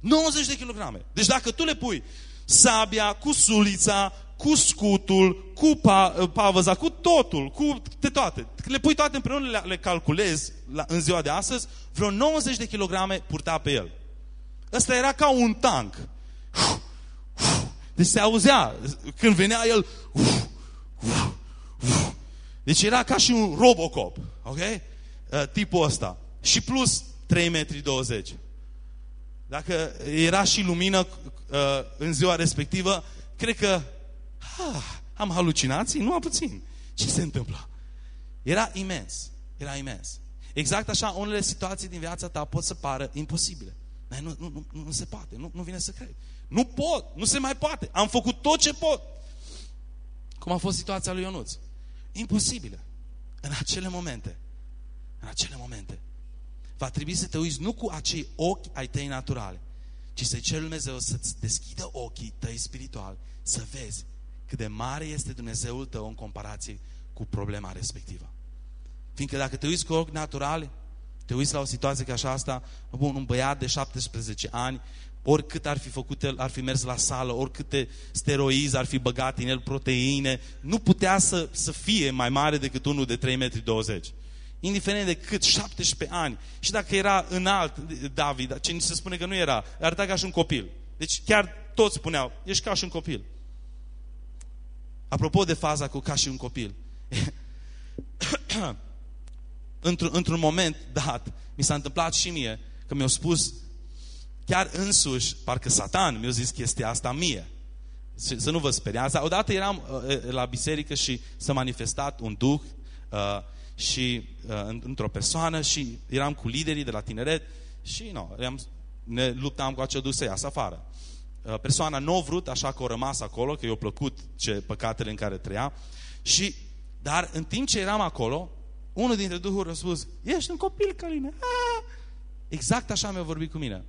Speaker 2: 90 de kilograme. Deci dacă tu le pui sabia, cu sulița, cu scutul, cu pa, pavăza, cu totul, cu de toate. Le pui toate împreună, le, le calculezi la, în ziua de astăzi, vreo 90 de kilograme purta pe el. Ăsta era ca un tank. Deci se auzea, când venea el, uf, uf, uf. deci era ca și un Robocop, ok? Uh, tipul ăsta. Și plus 3 metri 20. Dacă era și lumină uh, în ziua respectivă, cred că ah, am halucinații? Nu am puțin. Ce se întâmplă? Era imens. Era imens. Exact așa, unele situații din viața ta pot să pară imposibile. Nu, nu, nu, nu se poate, nu, nu vine să cred. Nu pot, nu se mai poate. Am făcut tot ce pot. cum a fost situația lui Ionuț. Imposibilă. În acele momente, în acele momente, va trebui să te uiți nu cu acei ochi ai tăi naturale, ci să-i ceri Dumnezeu să-ți deschidă ochii tăi spirituali, să vezi cât de mare este Dumnezeul tău în comparație cu problema respectivă. Fiindcă dacă te uiți cu ochi naturale, te uiți la o situație ca așa asta, bun, un băiat de 17 ani, oricât ar fi făcut el, ar fi mers la sală, oricâte steroizi ar fi băgat în el, proteine, nu putea să, să fie mai mare decât unul de 3,20 m. Indiferent de cât, 17 ani. Și dacă era înalt, David, ce se spune că nu era, arăta ca și un copil. Deci chiar toți spuneau, ești ca și un copil. Apropo de faza cu ca și un copil. într-un, într moment dat, mi s-a întâmplat și mie, că mi-au spus, chiar însuși, parcă Satan mi-a zis chestia asta mie. Să, să nu vă speriați. Odată eram uh, la biserică și s-a manifestat un duh uh, și uh, într-o persoană și eram cu liderii de la tineret și no, eram, ne luptam cu acel duh să iasă afară. Uh, persoana nu a vrut, așa că a rămas acolo, că i-a plăcut ce păcatele în care trăia. Și, dar în timp ce eram acolo, unul dintre duhuri a spus, ești un copil, Căline. Ah! Exact așa mi-a vorbit cu mine.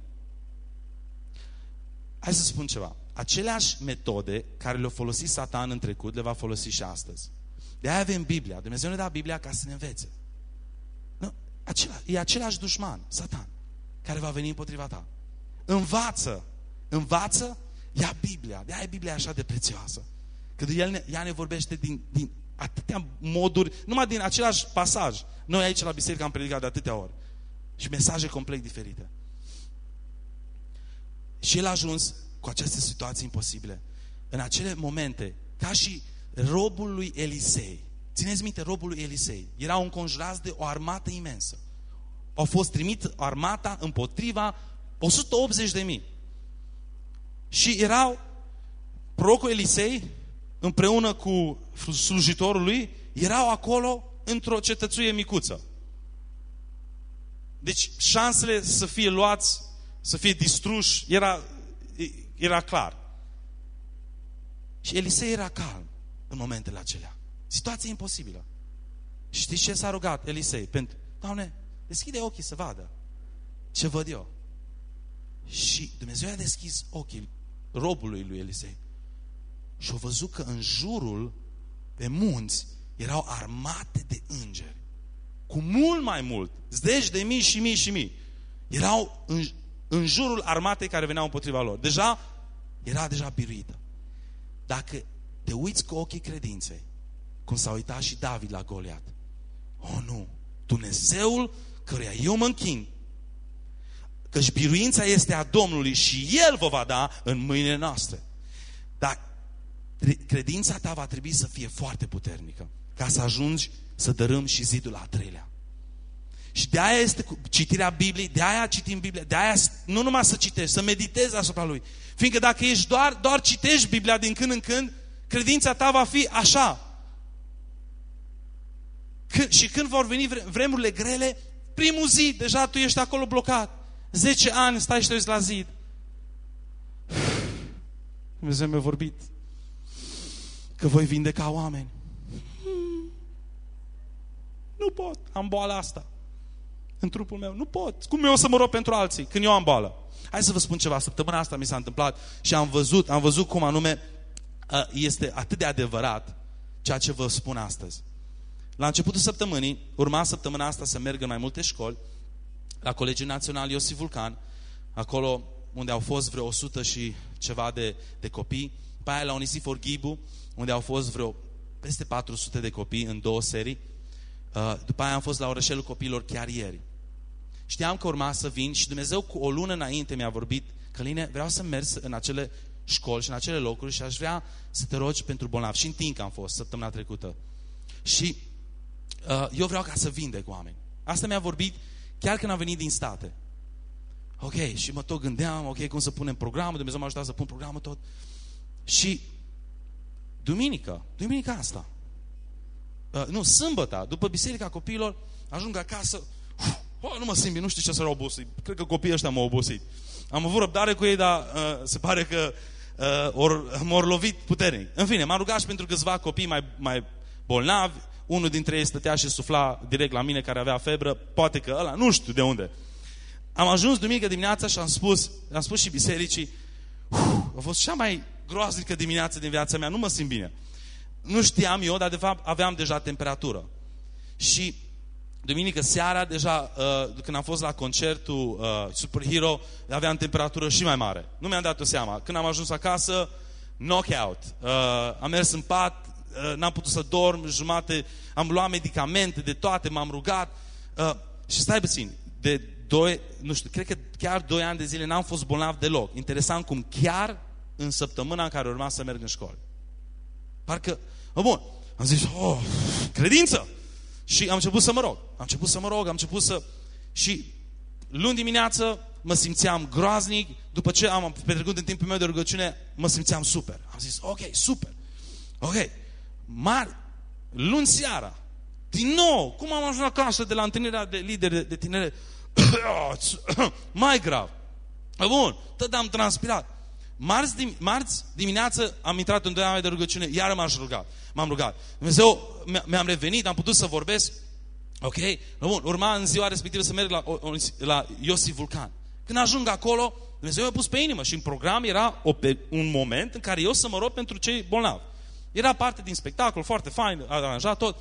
Speaker 2: Hai să spun ceva. Aceleași metode care le-a folosit Satan în trecut, le va folosi și astăzi. De aia avem Biblia. Dumnezeu ne da Biblia ca să ne învețe. Nu? Acela, e același dușman, Satan, care va veni împotriva ta. Învață, învață, ia Biblia. De aia e Biblia așa de prețioasă. Că el ne, ea ne vorbește din, din atâtea moduri, numai din același pasaj. Noi aici la biserică am predicat de atâtea ori. Și mesaje complet diferite. Și el a ajuns cu aceste situații imposibile. În acele momente, ca și robul lui Elisei. Țineți minte, robul lui Elisei. Erau înconjurați de o armată imensă. Au fost trimit armata împotriva 180 de mii. Și erau prorocul Elisei împreună cu slujitorul lui, erau acolo într-o cetățuie micuță. Deci șansele să fie luați, să fie distruși, era, era clar. Și Elisei era calm în momentele acelea. Situație imposibilă. Și știți ce s-a rugat Elisei? Pentru, Doamne, deschide ochii să vadă ce văd eu. Și Dumnezeu a deschis ochii robului lui Elisei. Și au văzut că în jurul pe munți erau armate de îngeri. Cu mult mai mult. Zeci de mii și mii și mii. Erau în, în jurul armatei care veneau împotriva lor. Deja era deja biruită. Dacă te uiți cu ochii credinței, cum s-a uitat și David la Goliat. Oh, nu! Dumnezeul căruia eu mă închin, căci biruința este a Domnului și El vă va da în mâinile noastre. Dar credința ta va trebui să fie foarte puternică ca să ajungi să dărâm și zidul la treilea. Și de aia este citirea Bibliei, de aia citim Biblia, de aia nu numai să citești, să meditezi asupra lui. Fiindcă dacă ești doar, doar citești Biblia din când în când, credința ta va fi așa. Când, și când vor veni vremurile grele, primul zi, deja tu ești acolo blocat. Zece ani stai și te uiți la zid. Dumnezeu mi-a vorbit că voi vindeca oameni. Nu pot, am boala asta. În trupul meu, nu pot. Cum eu o să mă rog pentru alții când eu am boală? Hai să vă spun ceva, săptămâna asta mi s-a întâmplat și am văzut, am văzut cum anume este atât de adevărat ceea ce vă spun astăzi. La începutul săptămânii, urma săptămâna asta să merg în mai multe școli, la Colegiul Național Iosif Vulcan, acolo unde au fost vreo 100 și ceva de, de copii, pe aia la Unisifor Ghibu, unde au fost vreo peste 400 de copii în două serii. Uh, după aia am fost la orășelul copiilor chiar ieri. Știam că urma să vin și Dumnezeu cu o lună înainte mi-a vorbit Căline, vreau să merg în acele școli și în acele locuri și aș vrea să te rogi pentru bolnavi. Și în Tinca am fost săptămâna trecută. Și uh, eu vreau ca să vindec oameni. Asta mi-a vorbit chiar când am venit din state. Ok, și mă tot gândeam, ok, cum să punem programul, Dumnezeu m-a ajutat să pun programul tot. Și duminică, duminica asta, uh, nu, sâmbătă, după biserica copiilor, ajung acasă, uf, oh, nu mă simt bine, nu știu ce să obosit. Cred că copiii ăștia m-au obosit. Am avut răbdare cu ei, dar uh, se pare că uh, or, m-or lovit puternic. În fine, m-am rugat și pentru câțiva copii mai, mai bolnavi, unul dintre ei stătea și sufla direct la mine care avea febră, poate că ăla, nu știu de unde. Am ajuns duminică dimineața și am spus, am spus și bisericii, a fost cea mai groaznică dimineață din viața mea, nu mă simt bine. Nu știam eu, dar de fapt aveam deja temperatură. Și duminică seara, deja uh, când am fost la concertul uh, Superhero, aveam temperatură și mai mare. Nu mi-am dat-o seama. Când am ajuns acasă, knockout. Uh, am mers în pat, uh, n-am putut să dorm, jumate, am luat medicamente de toate, m-am rugat. Uh, și stai puțin, de doi, nu știu, cred că chiar doi ani de zile n-am fost bolnav deloc. Interesant cum chiar în săptămâna în care urma să merg în școală. Parcă, oh, bun, am zis, oh, credință! Și am început să mă rog. Am început să mă rog, am început să... Și luni dimineață mă simțeam groaznic, după ce am petrecut în timpul meu de rugăciune, mă simțeam super. Am zis, ok, super. Ok, mari, luni seara, din nou, cum am ajuns acasă de la întâlnirea de lideri de, de tinere? mai grav. Bun, tot am transpirat. Marți, dim marți dimineață am intrat în doi ani de rugăciune, iar m-am rugat. M-am rugat. Dumnezeu, mi-am revenit, am putut să vorbesc. Ok? Bun, urma în ziua respectivă să merg la, la Iosif Vulcan. Când ajung acolo, Dumnezeu mi-a pus pe inimă și în program era o, un moment în care eu să mă rog pentru cei bolnavi. Era parte din spectacol, foarte fain, aranjat tot.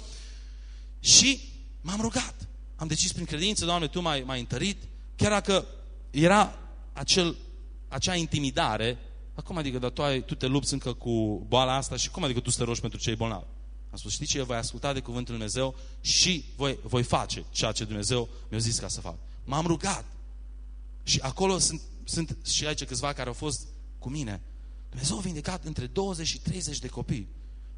Speaker 2: Și m-am rugat. Am decis prin credință, Doamne, Tu m-ai, m-ai întărit, chiar dacă era acel, acea intimidare, acum adică, dar tu, ai, tu te lupți încă cu boala asta și cum adică tu să te rogi pentru cei bolnavi? Am spus, știi ce, voi asculta de cuvântul Lui Dumnezeu și voi, voi face ceea ce Dumnezeu mi-a zis ca să fac. M-am rugat. Și acolo sunt, sunt și aici câțiva care au fost cu mine. Dumnezeu a vindecat între 20 și 30 de copii.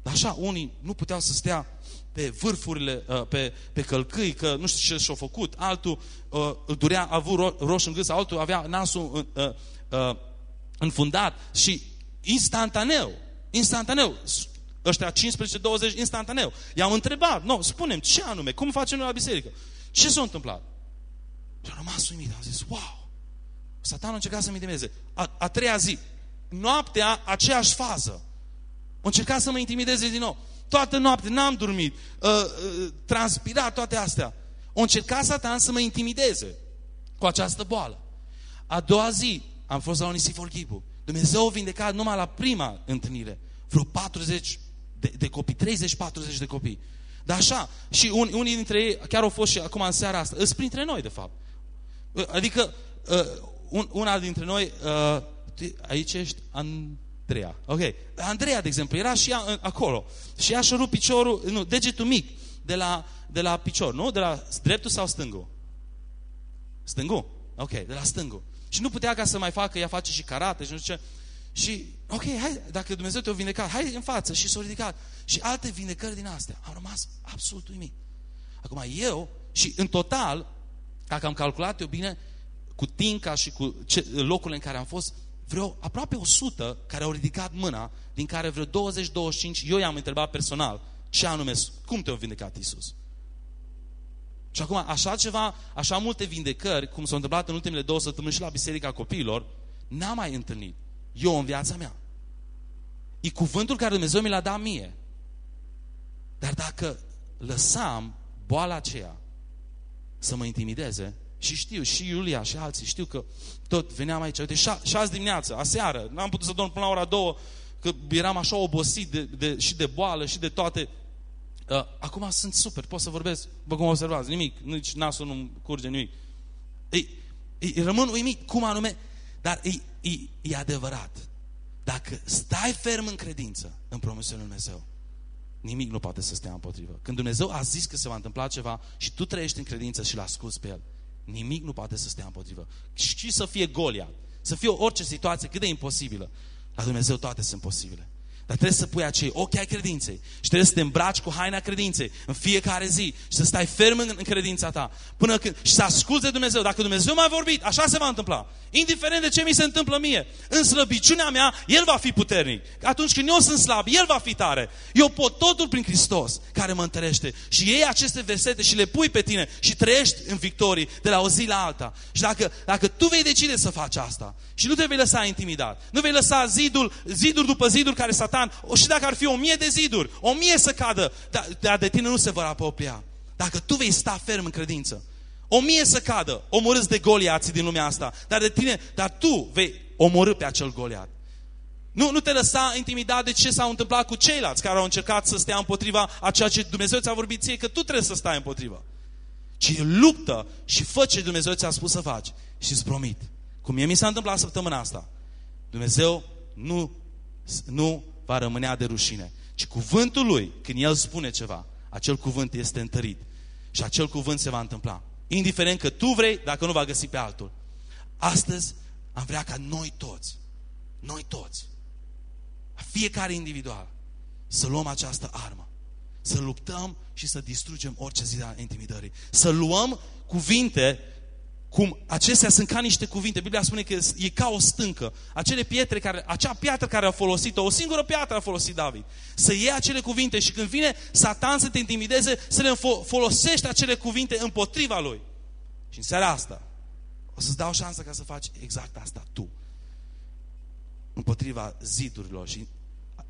Speaker 2: Dar așa, unii nu puteau să stea pe vârfurile, uh, pe, pe călcâi, că nu știu ce și-au făcut, altul uh, îl durea, a avut ro roșu în gâs, altul avea nasul uh, uh, înfundat și instantaneu, instantaneu, ăștia 15-20 instantaneu. I-am întrebat, nu, spunem, ce anume, cum facem noi la biserică? Ce s-a întâmplat? Și am rămas uimit, am zis, wow, satanul a încercat să-mi intimideze. A, a treia zi, noaptea, aceeași fază. A încercat să mă intimideze din nou. Toată noaptea, n-am dormit, uh, uh, transpirat, toate astea. A încercat satan să mă intimideze cu această boală. A doua zi am fost la Unisifor Ghibu. Dumnezeu a vindecat numai la prima întâlnire. Vreo 40 de, de copii, 30-40 de copii. Dar așa, și un, unii dintre ei chiar au fost și acum în seara asta, îți printre noi de fapt. Adică uh, un, una dintre noi, uh, aici ești, an, Andreea. Ok. Andreea, de exemplu, era și ea acolo. Și ea și-a rupt piciorul, nu, degetul mic de la, de la picior, nu? De la dreptul sau stângul? Stângul? Ok, de la stângul. Și nu putea ca să mai facă, ea face și karate și nu știu ce. Și, ok, hai, dacă Dumnezeu te-a vindecat, hai în față. Și s-a ridicat. Și alte vindecări din astea. Am rămas absolut uimit. Acum, eu, și în total, dacă am calculat eu bine, cu Tinca și cu ce, locurile în care am fost, vreo aproape 100 care au ridicat mâna, din care vreo 20-25, eu i-am întrebat personal, ce anume, cum te-a vindecat Isus? Și acum, așa ceva, așa multe vindecări, cum s-au întâmplat în ultimele două săptămâni și la Biserica Copiilor, n-am mai întâlnit. Eu în viața mea. E cuvântul care Dumnezeu mi l-a dat mie. Dar dacă lăsam boala aceea să mă intimideze, și știu, și Iulia și alții, știu că tot veneam aici. Uite, șase dimineața, aseară, n-am putut să dorm până la ora două, că eram așa obosit de, de, și de boală și de toate. Uh, acum sunt super, pot să vorbesc, vă cum observați, nimic, nici nasul nu curge nimic. Ei, ei, rămân uimit, cum anume, dar e, e, e adevărat. Dacă stai ferm în credință, în promisiunea Lui Dumnezeu, nimic nu poate să stea împotrivă. Când Dumnezeu a zis că se va întâmpla ceva și tu trăiești în credință și l-asculți pe El, nimic nu poate să stea împotrivă. Și să fie Golia, să fie orice situație cât de imposibilă, la Dumnezeu toate sunt posibile. Dar trebuie să pui acei ochi ai credinței și trebuie să te îmbraci cu haina credinței în fiecare zi și să stai ferm în, în credința ta. Până când, și să asculți de Dumnezeu. Dacă Dumnezeu m-a vorbit, așa se va întâmpla. Indiferent de ce mi se întâmplă mie. În slăbiciunea mea, El va fi puternic. Atunci când eu sunt slab, El va fi tare. Eu pot totul prin Hristos care mă întărește. Și iei aceste versete și le pui pe tine și trăiești în victorii de la o zi la alta. Și dacă, dacă tu vei decide să faci asta și nu te vei lăsa intimidat, nu vei lăsa zidul, ziduri după ziduri care Satan, și dacă ar fi o mie de ziduri, o mie să cadă, dar, dar de tine nu se vor apropia. Dacă tu vei sta ferm în credință, o mie să cadă, omorâți de goliații din lumea asta, dar de tine, dar tu vei omorâ pe acel goliat. Nu, nu te lăsa intimidat de ce s-a întâmplat cu ceilalți care au încercat să stea împotriva a ceea ce Dumnezeu ți-a vorbit ție, că tu trebuie să stai împotriva. Ci luptă și fă ce Dumnezeu ți-a spus să faci. Și îți promit, cum mie mi s-a întâmplat săptămâna asta, Dumnezeu nu, nu va rămânea de rușine. Ci cuvântul lui, când el spune ceva, acel cuvânt este întărit. Și acel cuvânt se va întâmpla. Indiferent că tu vrei, dacă nu va găsi pe altul. Astăzi am vrea ca noi toți, noi toți, fiecare individual, să luăm această armă. Să luptăm și să distrugem orice zi a intimidării. Să luăm cuvinte cum acestea sunt ca niște cuvinte. Biblia spune că e ca o stâncă. Acele pietre care, acea piatră care a folosit-o, o singură piatră a folosit David. Să iei acele cuvinte și când vine Satan să te intimideze, să le folosești acele cuvinte împotriva lui. Și în seara asta o să-ți dau șansa ca să faci exact asta tu. Împotriva zidurilor și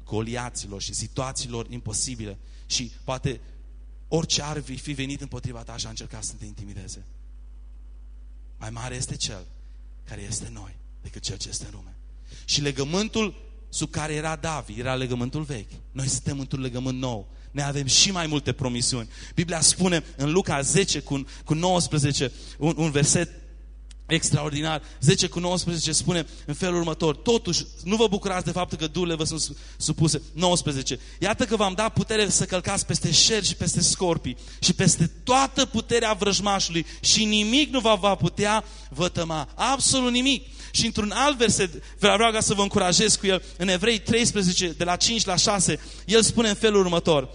Speaker 2: goliaților și situațiilor imposibile. Și poate orice ar fi venit împotriva ta și a încercat să te intimideze. Mai mare este Cel care este noi decât Cel ce este în lume. Și legământul sub care era David era legământul vechi. Noi suntem într-un legământ nou. Ne avem și mai multe promisiuni. Biblia spune în Luca 10 cu, cu 19 un, un verset extraordinar. 10 cu 19 spune în felul următor. Totuși, nu vă bucurați de faptul că durile vă sunt supuse. 19. Iată că v-am dat putere să călcați peste șeri și peste scorpii și peste toată puterea vrăjmașului și nimic nu va, va putea vătăma. Absolut nimic. Și într-un alt verset, vreau ca să vă încurajez cu el, în Evrei 13, de la 5 la 6, el spune în felul următor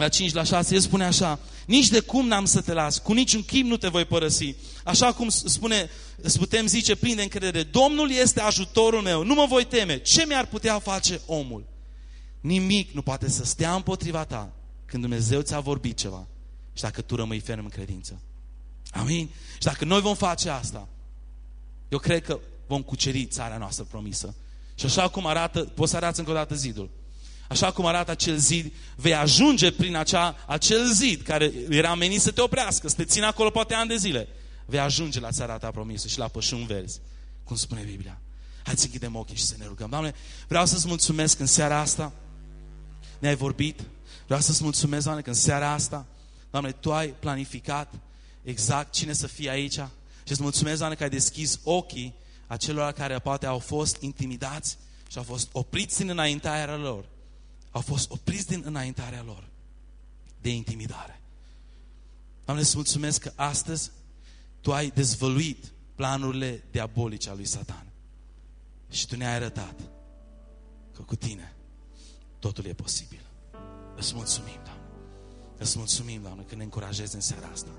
Speaker 2: la 5 la 6, el spune așa, nici de cum n-am să te las, cu niciun chip nu te voi părăsi. Așa cum spune, putem zice plin de încredere, Domnul este ajutorul meu, nu mă voi teme. Ce mi-ar putea face omul? Nimic nu poate să stea împotriva ta când Dumnezeu ți-a vorbit ceva și dacă tu rămâi ferm în credință. Amin? Și dacă noi vom face asta, eu cred că vom cuceri țara noastră promisă. Și așa cum arată, poți să arăți încă o dată zidul așa cum arată acel zid, vei ajunge prin acea, acel zid care era menit să te oprească, să te țină acolo poate ani de zile. Vei ajunge la țara ta promisă și la pășuni verzi, cum spune Biblia. Hai să închidem ochii și să ne rugăm. Doamne, vreau să-ți mulțumesc în seara asta. Ne-ai vorbit. Vreau să-ți mulțumesc, Doamne, că în seara asta, Doamne, Tu ai planificat exact cine să fie aici. Și îți mulțumesc, Doamne, că ai deschis ochii acelor care poate au fost intimidați și au fost opriți în înaintarea lor au fost opriți din înaintarea lor de intimidare. Doamne, îți mulțumesc că astăzi Tu ai dezvăluit planurile diabolice ale lui Satan. Și Tu ne-ai arătat că cu Tine totul e posibil. Îți mulțumim, Doamne. Îți mulțumim, Doamne, că ne încurajezi în seara asta.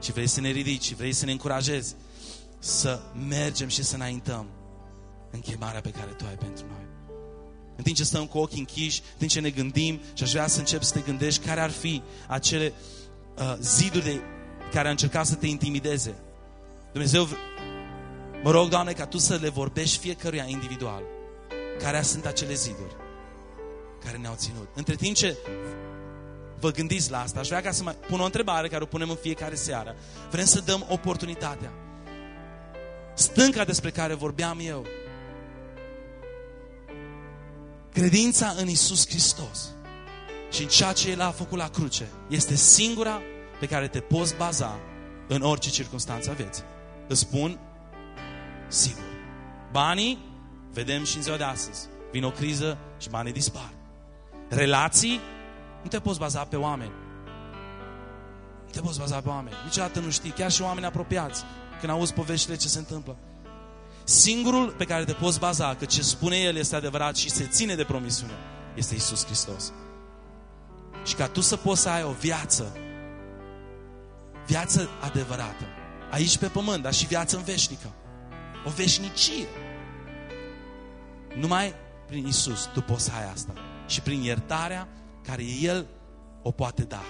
Speaker 2: Și vrei să ne ridici și vrei să ne încurajezi să mergem și să înaintăm în chemarea pe care Tu ai pentru noi în timp ce stăm cu ochii închiși, în timp ce ne gândim și aș vrea să încep să te gândești care ar fi acele uh, ziduri de, care au încercat să te intimideze. Dumnezeu, mă rog, Doamne, ca Tu să le vorbești fiecăruia individual. Care sunt acele ziduri care ne-au ținut. Între timp ce vă gândiți la asta, aș vrea ca să mai pun o întrebare care o punem în fiecare seară. Vrem să dăm oportunitatea. Stânca despre care vorbeam eu, Credința în Isus Hristos și în ceea ce El a făcut la cruce este singura pe care te poți baza în orice circunstanță aveți. Îți spun sigur. Banii, vedem și în ziua de astăzi, vine o criză și banii dispar. Relații, nu te poți baza pe oameni. Nu te poți baza pe oameni. Niciodată nu știi, chiar și oameni apropiați, când auzi poveștile ce se întâmplă. Singurul pe care te poți baza că ce spune El este adevărat și se ține de promisiune este Isus Hristos. Și ca tu să poți să ai o viață, viață adevărată, aici pe pământ, dar și viață în veșnică, o veșnicie. Numai prin Isus tu poți să ai asta. Și prin iertarea care El o poate da.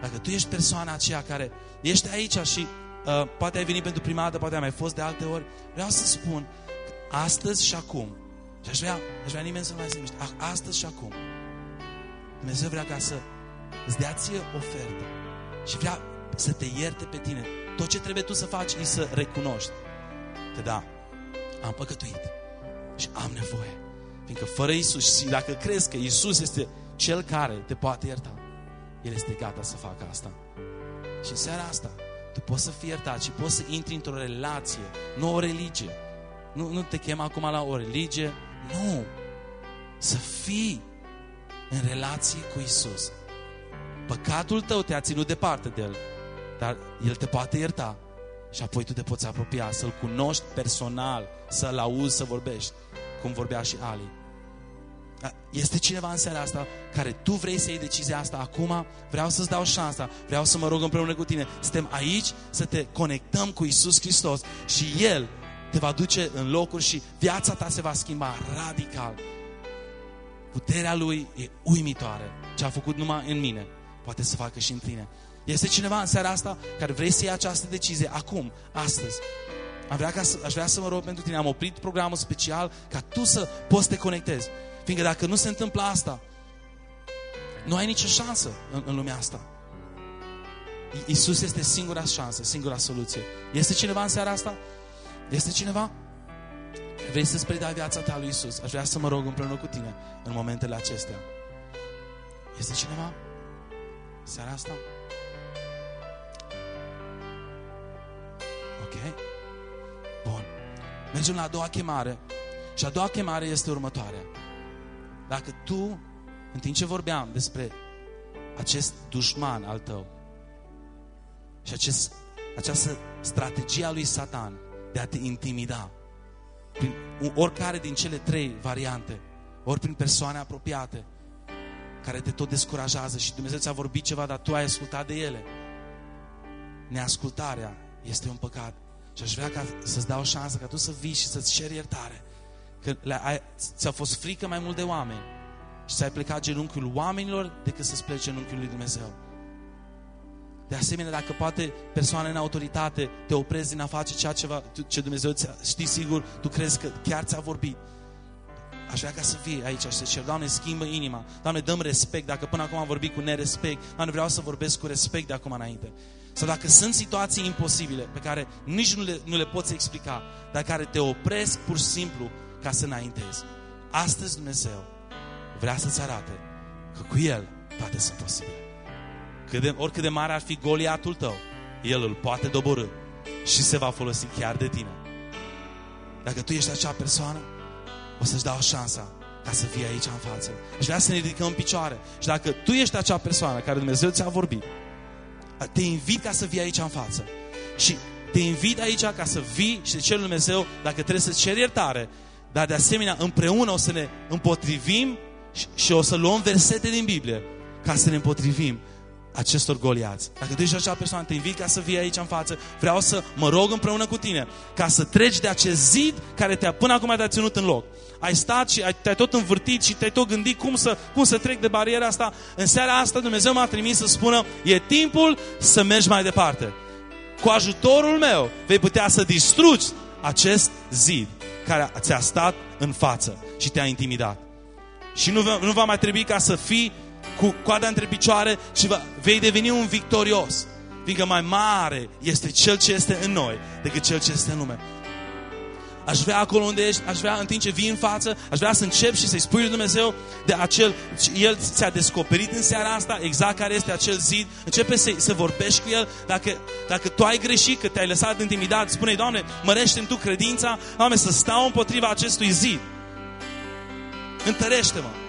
Speaker 2: Dacă tu ești persoana aceea care ești aici și uh, poate ai venit pentru prima dată, poate ai mai fost de alte ori, vreau să spun că astăzi și acum, și aș vrea, aș vrea nimeni să nu mai se miște, astăzi și acum, Dumnezeu vrea ca să îți dea ție ofertă și vrea să te ierte pe tine. Tot ce trebuie tu să faci e să recunoști că da, am păcătuit și am nevoie. Fiindcă fără Isus, și dacă crezi că Isus este Cel care te poate ierta, El este gata să facă asta. Și în seara asta, tu poți să fii iertat și poți să intri într-o relație, nu o religie. Nu, nu te chem acum la o religie, nu. Să fii în relație cu Isus. Păcatul tău te-a ținut departe de El, dar El te poate ierta și apoi tu te poți apropia, să-L cunoști personal, să-L auzi, să vorbești, cum vorbea și Ali. Este cineva în seara asta care tu vrei să iei decizia asta acum? Vreau să-ți dau șansa, vreau să mă rog împreună cu tine. Suntem aici să te conectăm cu Isus Hristos și El te va duce în locuri și viața ta se va schimba radical. Puterea Lui e uimitoare. Ce a făcut numai în mine, poate să facă și în tine. Este cineva în seara asta care vrei să iei această decizie acum, astăzi. Am vrea ca să, aș vrea să mă rog pentru tine. Am oprit programul special ca tu să poți să te conectezi. Fiindcă dacă nu se întâmplă asta, nu ai nicio șansă în, în lumea asta. Isus este singura șansă, singura soluție. Este cineva în seara asta? Este cineva? Vrei să-ți predai viața ta lui Isus? Aș vrea să mă rog împreună cu tine în momentele acestea. Este cineva? Seara asta? Ok? Bun. Mergem la a doua chemare. Și a doua chemare este următoarea. Dacă tu, în timp ce vorbeam despre acest dușman al tău și acest, această strategie a lui Satan de a te intimida prin oricare din cele trei variante, ori prin persoane apropiate care te tot descurajează și Dumnezeu ți-a vorbit ceva, dar tu ai ascultat de ele. Neascultarea este un păcat. Și aș vrea ca să-ți dau o șansă ca tu să vii și să-ți ceri iertare. Că ți-a fost frică mai mult de oameni și ți-ai plecat genunchiul oamenilor decât să-ți pleci genunchiul lui Dumnezeu. De asemenea, dacă poate persoane în autoritate te oprezi din a face ceea ce, ce Dumnezeu știi sigur, tu crezi că chiar ți-a vorbit. Aș vrea ca să fii aici și să cer, Doamne, schimbă inima. Doamne, dăm respect. Dacă până acum am vorbit cu nerespect, Doamne, vreau să vorbesc cu respect de acum înainte. Sau dacă sunt situații imposibile pe care nici nu le, nu le poți explica, dar care te opresc pur și simplu ca să înaintezi. Astăzi Dumnezeu vrea să-ți arate că cu El toate sunt posibile. Cât de, oricât de mare ar fi goliatul tău, El îl poate doborâ și se va folosi chiar de tine. Dacă tu ești acea persoană, o să-ți dau șansa ca să fii aici în față. Și vrea să ne ridicăm în picioare. Și dacă tu ești acea persoană care Dumnezeu ți-a vorbit, te invit ca să vii aici în față. Și te invit aici ca să vii și să ceri Dumnezeu dacă trebuie să ceri iertare, dar de asemenea împreună o să ne împotrivim și, și o să luăm versete din Biblie ca să ne împotrivim acestor goliați. Dacă tu ești acea persoană, te invit ca să vii aici în față. Vreau să mă rog împreună cu tine ca să treci de acest zid care te-a până acum te-a ținut în loc. Ai stat și ai, te-ai tot învârtit și te-ai tot gândit cum să, cum să trec de bariera asta. În seara asta Dumnezeu m-a trimis să spună, e timpul să mergi mai departe. Cu ajutorul meu vei putea să distrugi acest zid care ți-a stat în față și te-a intimidat. Și nu va, nu va mai trebui ca să fii cu coada între picioare, ci va, vei deveni un victorios. Fiindcă mai mare este Cel ce este în noi decât Cel ce este în lume. Aș vrea acolo unde ești, aș vrea în timp ce vii în față, aș vrea să încep și să-i spui lui Dumnezeu de acel, El ți-a descoperit în seara asta exact care este acel zid, începe să, să vorbești cu El, dacă, dacă tu ai greșit, că te-ai lăsat intimidat, spune-i, Doamne, mărește-mi Tu credința, Doamne, să stau împotriva acestui zid. Întărește-mă.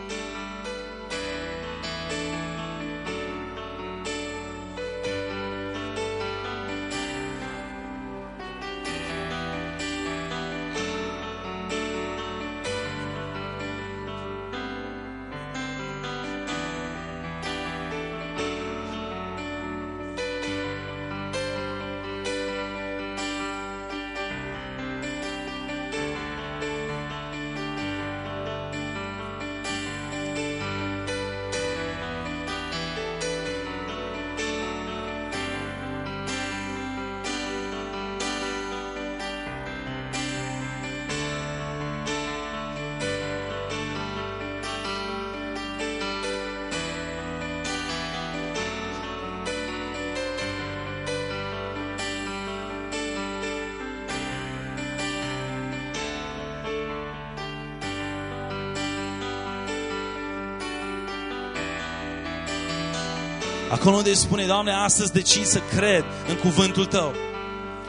Speaker 2: Acolo unde îi spune, Doamne, astăzi decid să cred în cuvântul Tău.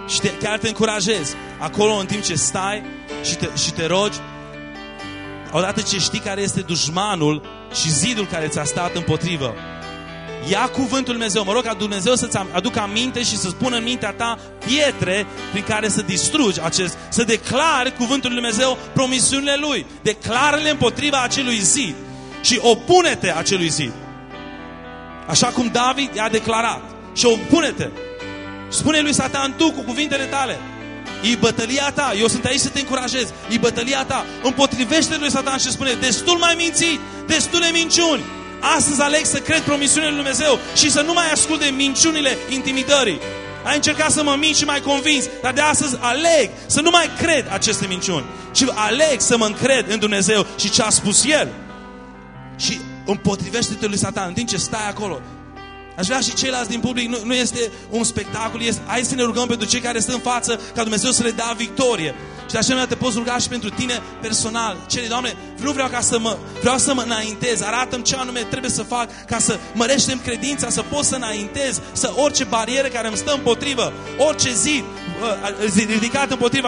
Speaker 2: Și te, chiar te încurajez. Acolo în timp ce stai și te, și te rogi, odată ce știi care este dușmanul și zidul care ți-a stat împotrivă, ia cuvântul Lui Dumnezeu. Mă rog ca Dumnezeu să-ți aducă aminte și să spună în mintea ta pietre prin care să distrugi acest, să declare cuvântul Lui Dumnezeu promisiunile Lui. Declară-le împotriva acelui zid și opune-te acelui zid. Așa cum David i-a declarat. Și opune-te. Spune lui Satan tu cu cuvintele tale. E bătălia ta. Eu sunt aici să te încurajez. E bătălia ta. Împotrivește lui Satan și spune, destul mai mințit, destule minciuni. Astăzi aleg să cred promisiunile lui Dumnezeu și să nu mai ascult de minciunile intimidării. Ai încercat să mă minți și mai convins, dar de astăzi aleg să nu mai cred aceste minciuni, ci aleg să mă încred în Dumnezeu și ce a spus El. Și împotrivește-te lui Satan în timp ce stai acolo. Aș vrea și ceilalți din public, nu, nu este un spectacol, este, hai să ne rugăm pentru cei care sunt în față, ca Dumnezeu să le dea victorie. Și de asemenea te poți ruga și pentru tine personal. Cere, Doamne, nu vreau ca să mă, vreau să mă înaintez, arată ce anume trebuie să fac ca să măreștem credința, să pot să înaintez, să orice barieră care îmi stă împotrivă, orice zid uh, ridicat împotriva